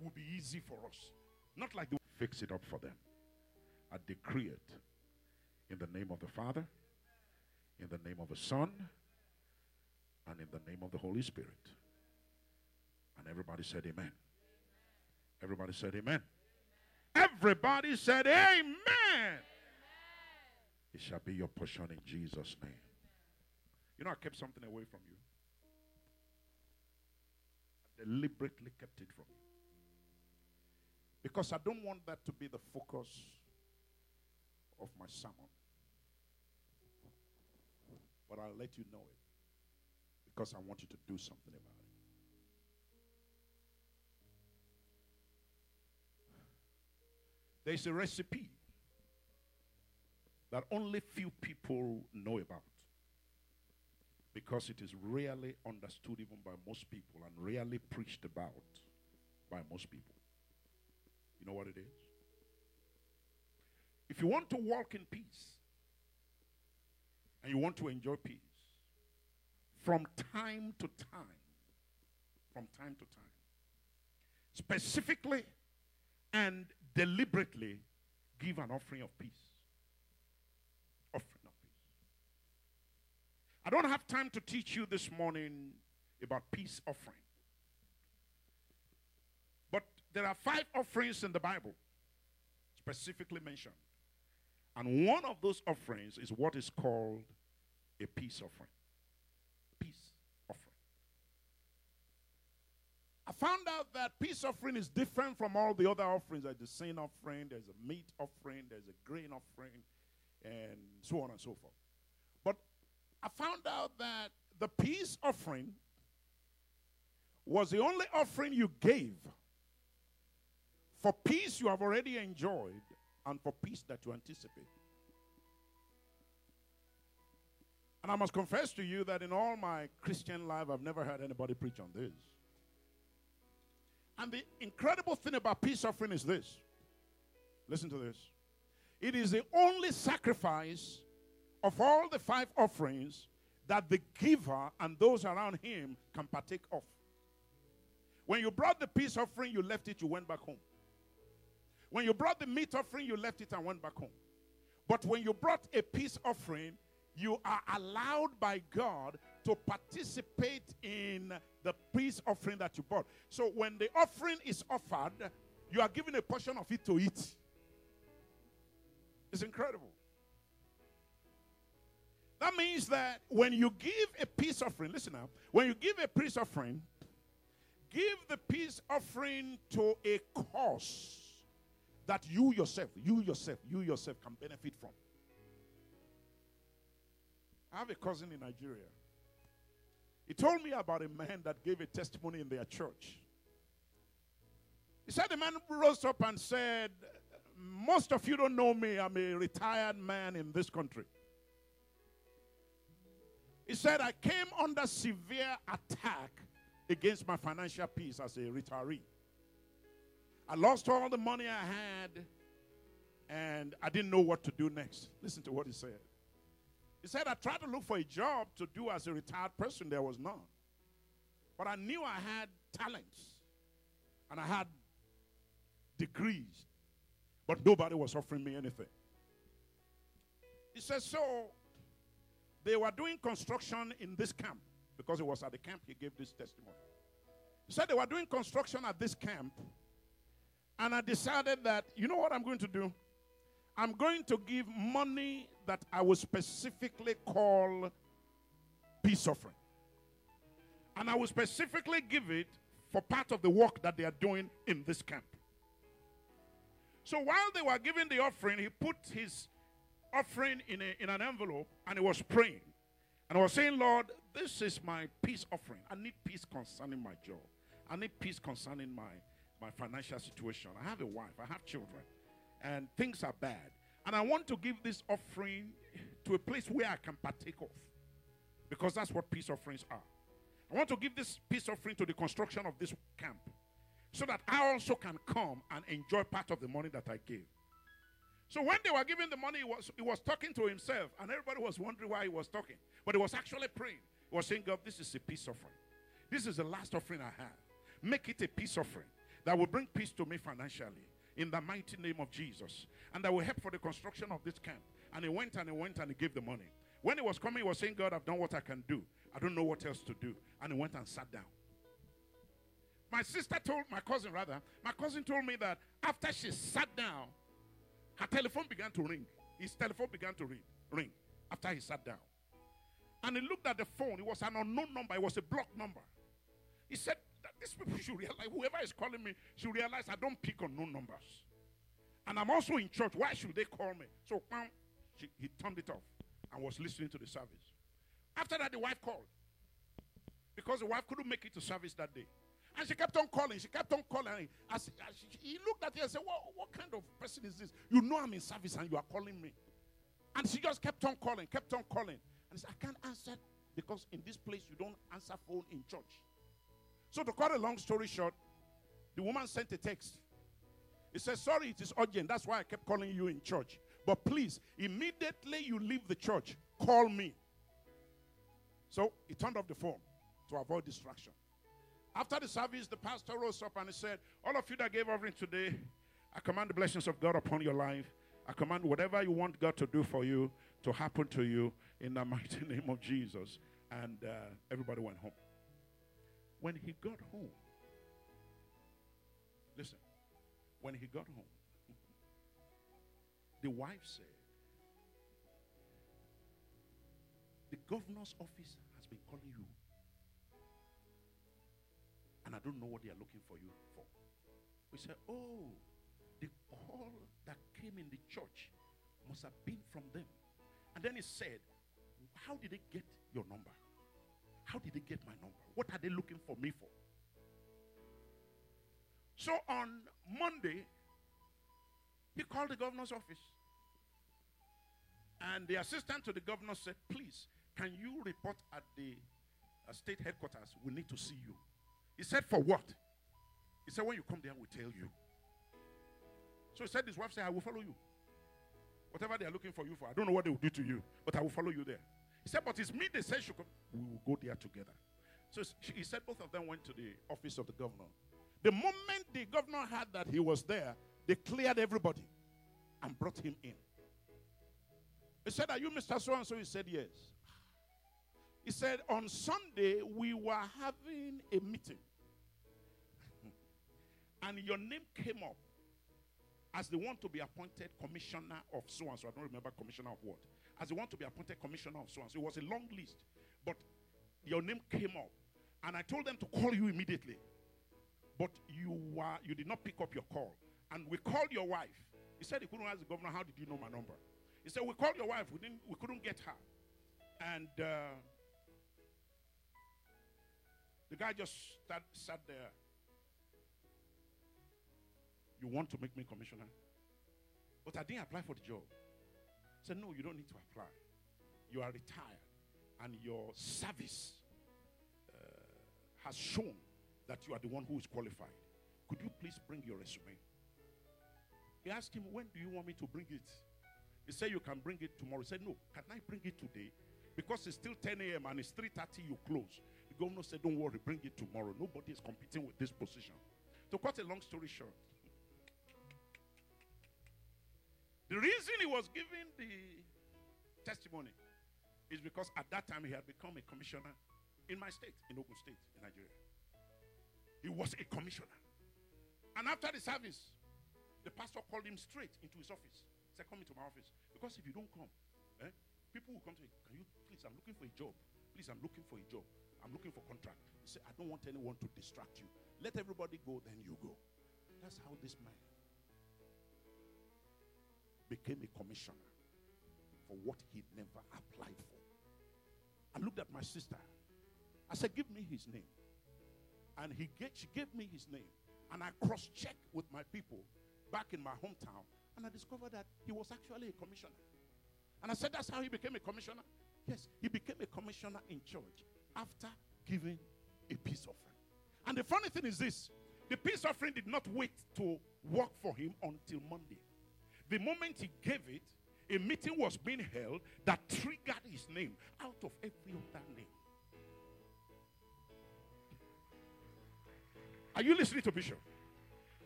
will be easy for us. Not like they fix it up for them. I decree it in the name of the Father, in the name of the Son, and in the name of the Holy Spirit. And everybody said, Amen. Everybody said, Amen. Everybody said, Amen. It shall be your portion in Jesus' name. You know, I kept something away from you. I deliberately kept it from you. Because I don't want that to be the focus of my sermon. But I'll let you know it. Because I want you to do something about it. There's a recipe that only few people know about because it is rarely understood even by most people and rarely preached about by most people. You know what it is? If you want to walk in peace and you want to enjoy peace, from time to time, from time to time, specifically and deliberately give an offering of peace. Offering of peace. I don't have time to teach you this morning about peace offering. But there are five offerings in the Bible specifically mentioned. And one of those offerings is what is called a peace offering. Peace offering. I found out that peace offering is different from all the other offerings. There's a sin offering, there's a meat offering, there's a grain offering, and so on and so forth. I found out that the peace offering was the only offering you gave for peace you have already enjoyed and for peace that you anticipate. And I must confess to you that in all my Christian life, I've never heard anybody preach on this. And the incredible thing about peace offering is this listen to this. It is the only sacrifice of all the five offerings that the giver and those around him can partake of. When you brought the peace offering, you left it, you went back home. When you brought the meat offering, you left it and went back home. But when you brought a peace offering, you are allowed by God to participate in the peace offering that you brought. So when the offering is offered, you are given a portion of it to eat. It's incredible. That means that when you give a peace offering, listen now, when you give a peace offering, give the peace offering to a cause that you yourself, you yourself, you yourself can benefit from. I have a cousin in Nigeria. He told me about a man that gave a testimony in their church. He said the man rose up and said, Most of you don't know me. I'm a retired man in this country. He said, I came under severe attack against my financial peace as a retiree. I lost all the money I had and I didn't know what to do next. Listen to what he said. He said, I tried to look for a job to do as a retired person. There was none. But I knew I had talents and I had degrees, but nobody was offering me anything. He said, So they were doing construction in this camp because it was at the camp he gave this testimony. He said they were doing construction at this camp, and I decided that, you know what I'm going to do? I'm going to give money that I will specifically call peace offering. And I will specifically give it for part of the work that they are doing in this camp. So while they were giving the offering, he put his offering in, a, in an envelope and he was praying. And I was saying, Lord, this is my peace offering. I need peace concerning my job. I need peace concerning my, my financial situation. I have a wife, I have children, and things are bad. And I want to give this offering to a place where I can partake of. Because that's what peace offerings are. I want to give this peace offering to the construction of this camp so that I also can come and enjoy part of the money that I gave. So when they were giving the money, he was, he was talking to himself, and everybody was wondering why he was talking. But he was actually praying. He was saying, God, this is a peace offering. This is the last offering I have. Make it a peace offering that will bring peace to me financially in the mighty name of Jesus. And that will help for the construction of this camp. And he went and he went and he gave the money. When he was coming, he was saying, God, I've done what I can do. I don't know what else to do. And he went and sat down. My sister told, my cousin rather, my cousin told me that after she sat down, her telephone began to ring. His telephone began to ring, ring after he sat down. And he looked at the phone. It was an unknown number. It was a blocked number. He said these people should realize, whoever is calling me should realize I don't pick on unknown numbers. And I'm also in church. Why should they call me? So she, he turned it off and was listening to the service. After that, the wife called. Because the wife couldn't make it to service that day. And she kept on calling. She kept on calling. As, as she, he looked at her and said, what, what kind of person is this? You know I'm in service and you are calling me. And she just kept on calling, kept on calling. And said, I can't answer because in this place you don't answer phone in church. So to cut a long story short, the woman sent a text. He said, Sorry, it is urgent. That's why I kept calling you in church. But please, immediately you leave the church, call me. So he turned off the phone to avoid distraction. After the service, the pastor rose up and he said, All of you that gave offering today, I command the blessings of God upon your life. I command whatever you want God to do for you to happen to you in the mighty name of Jesus. And uh, everybody went home. When he got home, listen, when he got home, the wife said, The governor's office has been calling you and I don't know what they are looking for you for. We said, Oh, the call that came in the church must have been from them. And then he said, How did they get your number? How did they get my number? What are they looking for me for? So on Monday, he called the governor's office. And the assistant to the governor said, Please, can you report at the uh, state headquarters? We need to see you. He said, For what? He said, When you come there, we'll tell you. So he said, His wife said, I will follow you. Whatever they are looking for you for, I don't know what they will do to you, but I will follow you there. He said, But it's me, they said, come. we will go there together. So he said, Both of them went to the office of the governor. The moment the governor heard that he was there, they cleared everybody and brought him in. He said, Are you Mr. So and so? He said, Yes. He said, On Sunday, we were having a meeting. and your name came up as the one to be appointed commissioner of so and so. I don't remember commissioner of what. As the one to be appointed commissioner of so and so. It was a long list. But your name came up. And I told them to call you immediately. But you were you did not pick up your call. And we called your wife. He said he couldn't ask the governor, how did you know my number? He said, We called your wife, we didn't we couldn't get her. And uh, the guy just sat, sat there. You want to make me commissioner? But I didn't apply for the job. I said, No, you don't need to apply. You are retired, and your service uh, has shown that you are the one who is qualified. Could you please bring your resume? He asked him, When do you want me to bring it? He said, You can bring it tomorrow. He said, No, can I bring it today? Because it's still 10 a.m. and it's 3:30, you close. The governor said, Don't worry, bring it tomorrow. Nobody is competing with this position. To cut a long story short, the reason he was giving the testimony is because at that time he had become a commissioner in my state, in Ogun State, in Nigeria. He was a commissioner. And after the service, the pastor called him straight into his office. He said, Come into my office. Because if you don't come, eh, people will come to you. Can you please? I'm looking for a job. Please, I'm looking for a job. I'm looking for contract. He said, I don't want anyone to distract you. Let everybody go, then you go. That's how this man became a commissioner. for what he never applied for. I looked at my sister. I said, Give me his name. And he she gave me his name. And I cross checked with my people back in my hometown. And I discovered that he was actually a commissioner. And I said, That's how he became a commissioner? Yes, he became a commissioner in church after giving a peace offering. And the funny thing is this the peace offering did not wait to work for him until Monday. The moment he gave it, a meeting was being held that triggered his name out of every other name. Are you listening to Bishop?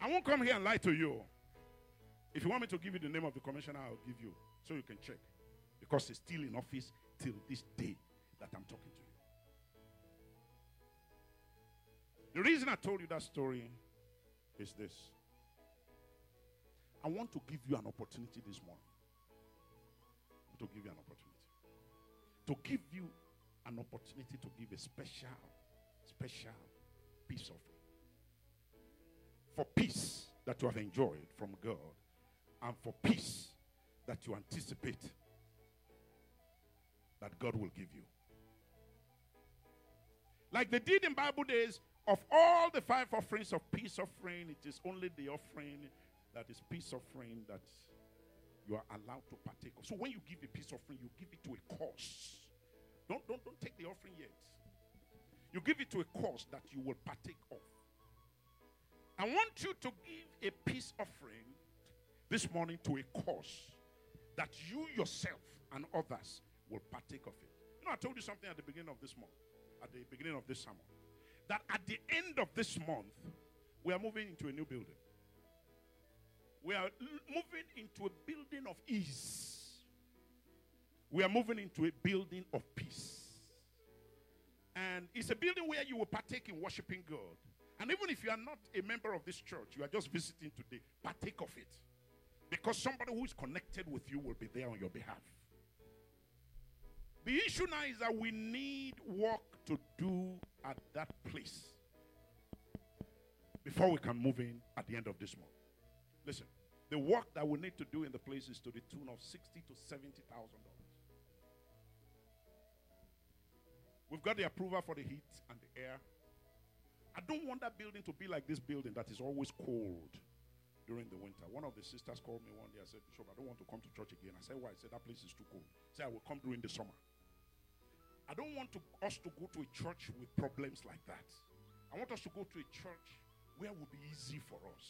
I won't come here and lie to you. If you want me to give you the name of the commissioner, I'll give you so you can check. Because he's still in office till this day that I'm talking to you. The reason I told you that story is this I want to give you an opportunity this morning. To give you an opportunity. To give you an opportunity to give a special, special peace offering. For peace that you have enjoyed from God, and for peace that you anticipate that God will give you. Like they did in Bible days, of all the five offerings of peace offering, it is only the offering that is peace offering that you are allowed to partake of. So when you give a peace offering, you give it to a cause. Don't, don't, don't take the offering yet. You give it to a cause that you will partake of. I want you to give a peace offering this morning to a cause that you yourself and others will partake of it. You know, I told you something at the beginning of this month, at the beginning of this sermon, that at the end of this month, we are moving into a new building. We are moving into a building of ease. We are moving into a building of peace. And it's a building where you will partake in worshiping God. And even if you are not a member of this church, you are just visiting today, partake of it. Because somebody who is connected with you will be there on your behalf. The issue now is that we need work to do at that place before we can move in at the end of this month. Listen, the work that we need to do in the place is to the tune of sixty to seventy thousand dollars. We've got the approval for the heat and the air. I don't want that building to be like this building that is always cold during the winter. One of the sisters called me one day. I said, Bishop, I don't want to come to church again. I said, Why? I said, That place is too cold. Said, I will come during the summer. I don't want to, us to go to a church with problems like that. I want us to go to a church where it will be easy for us.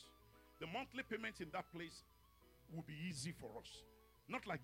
The monthly payments in that place will be easy for us. Not like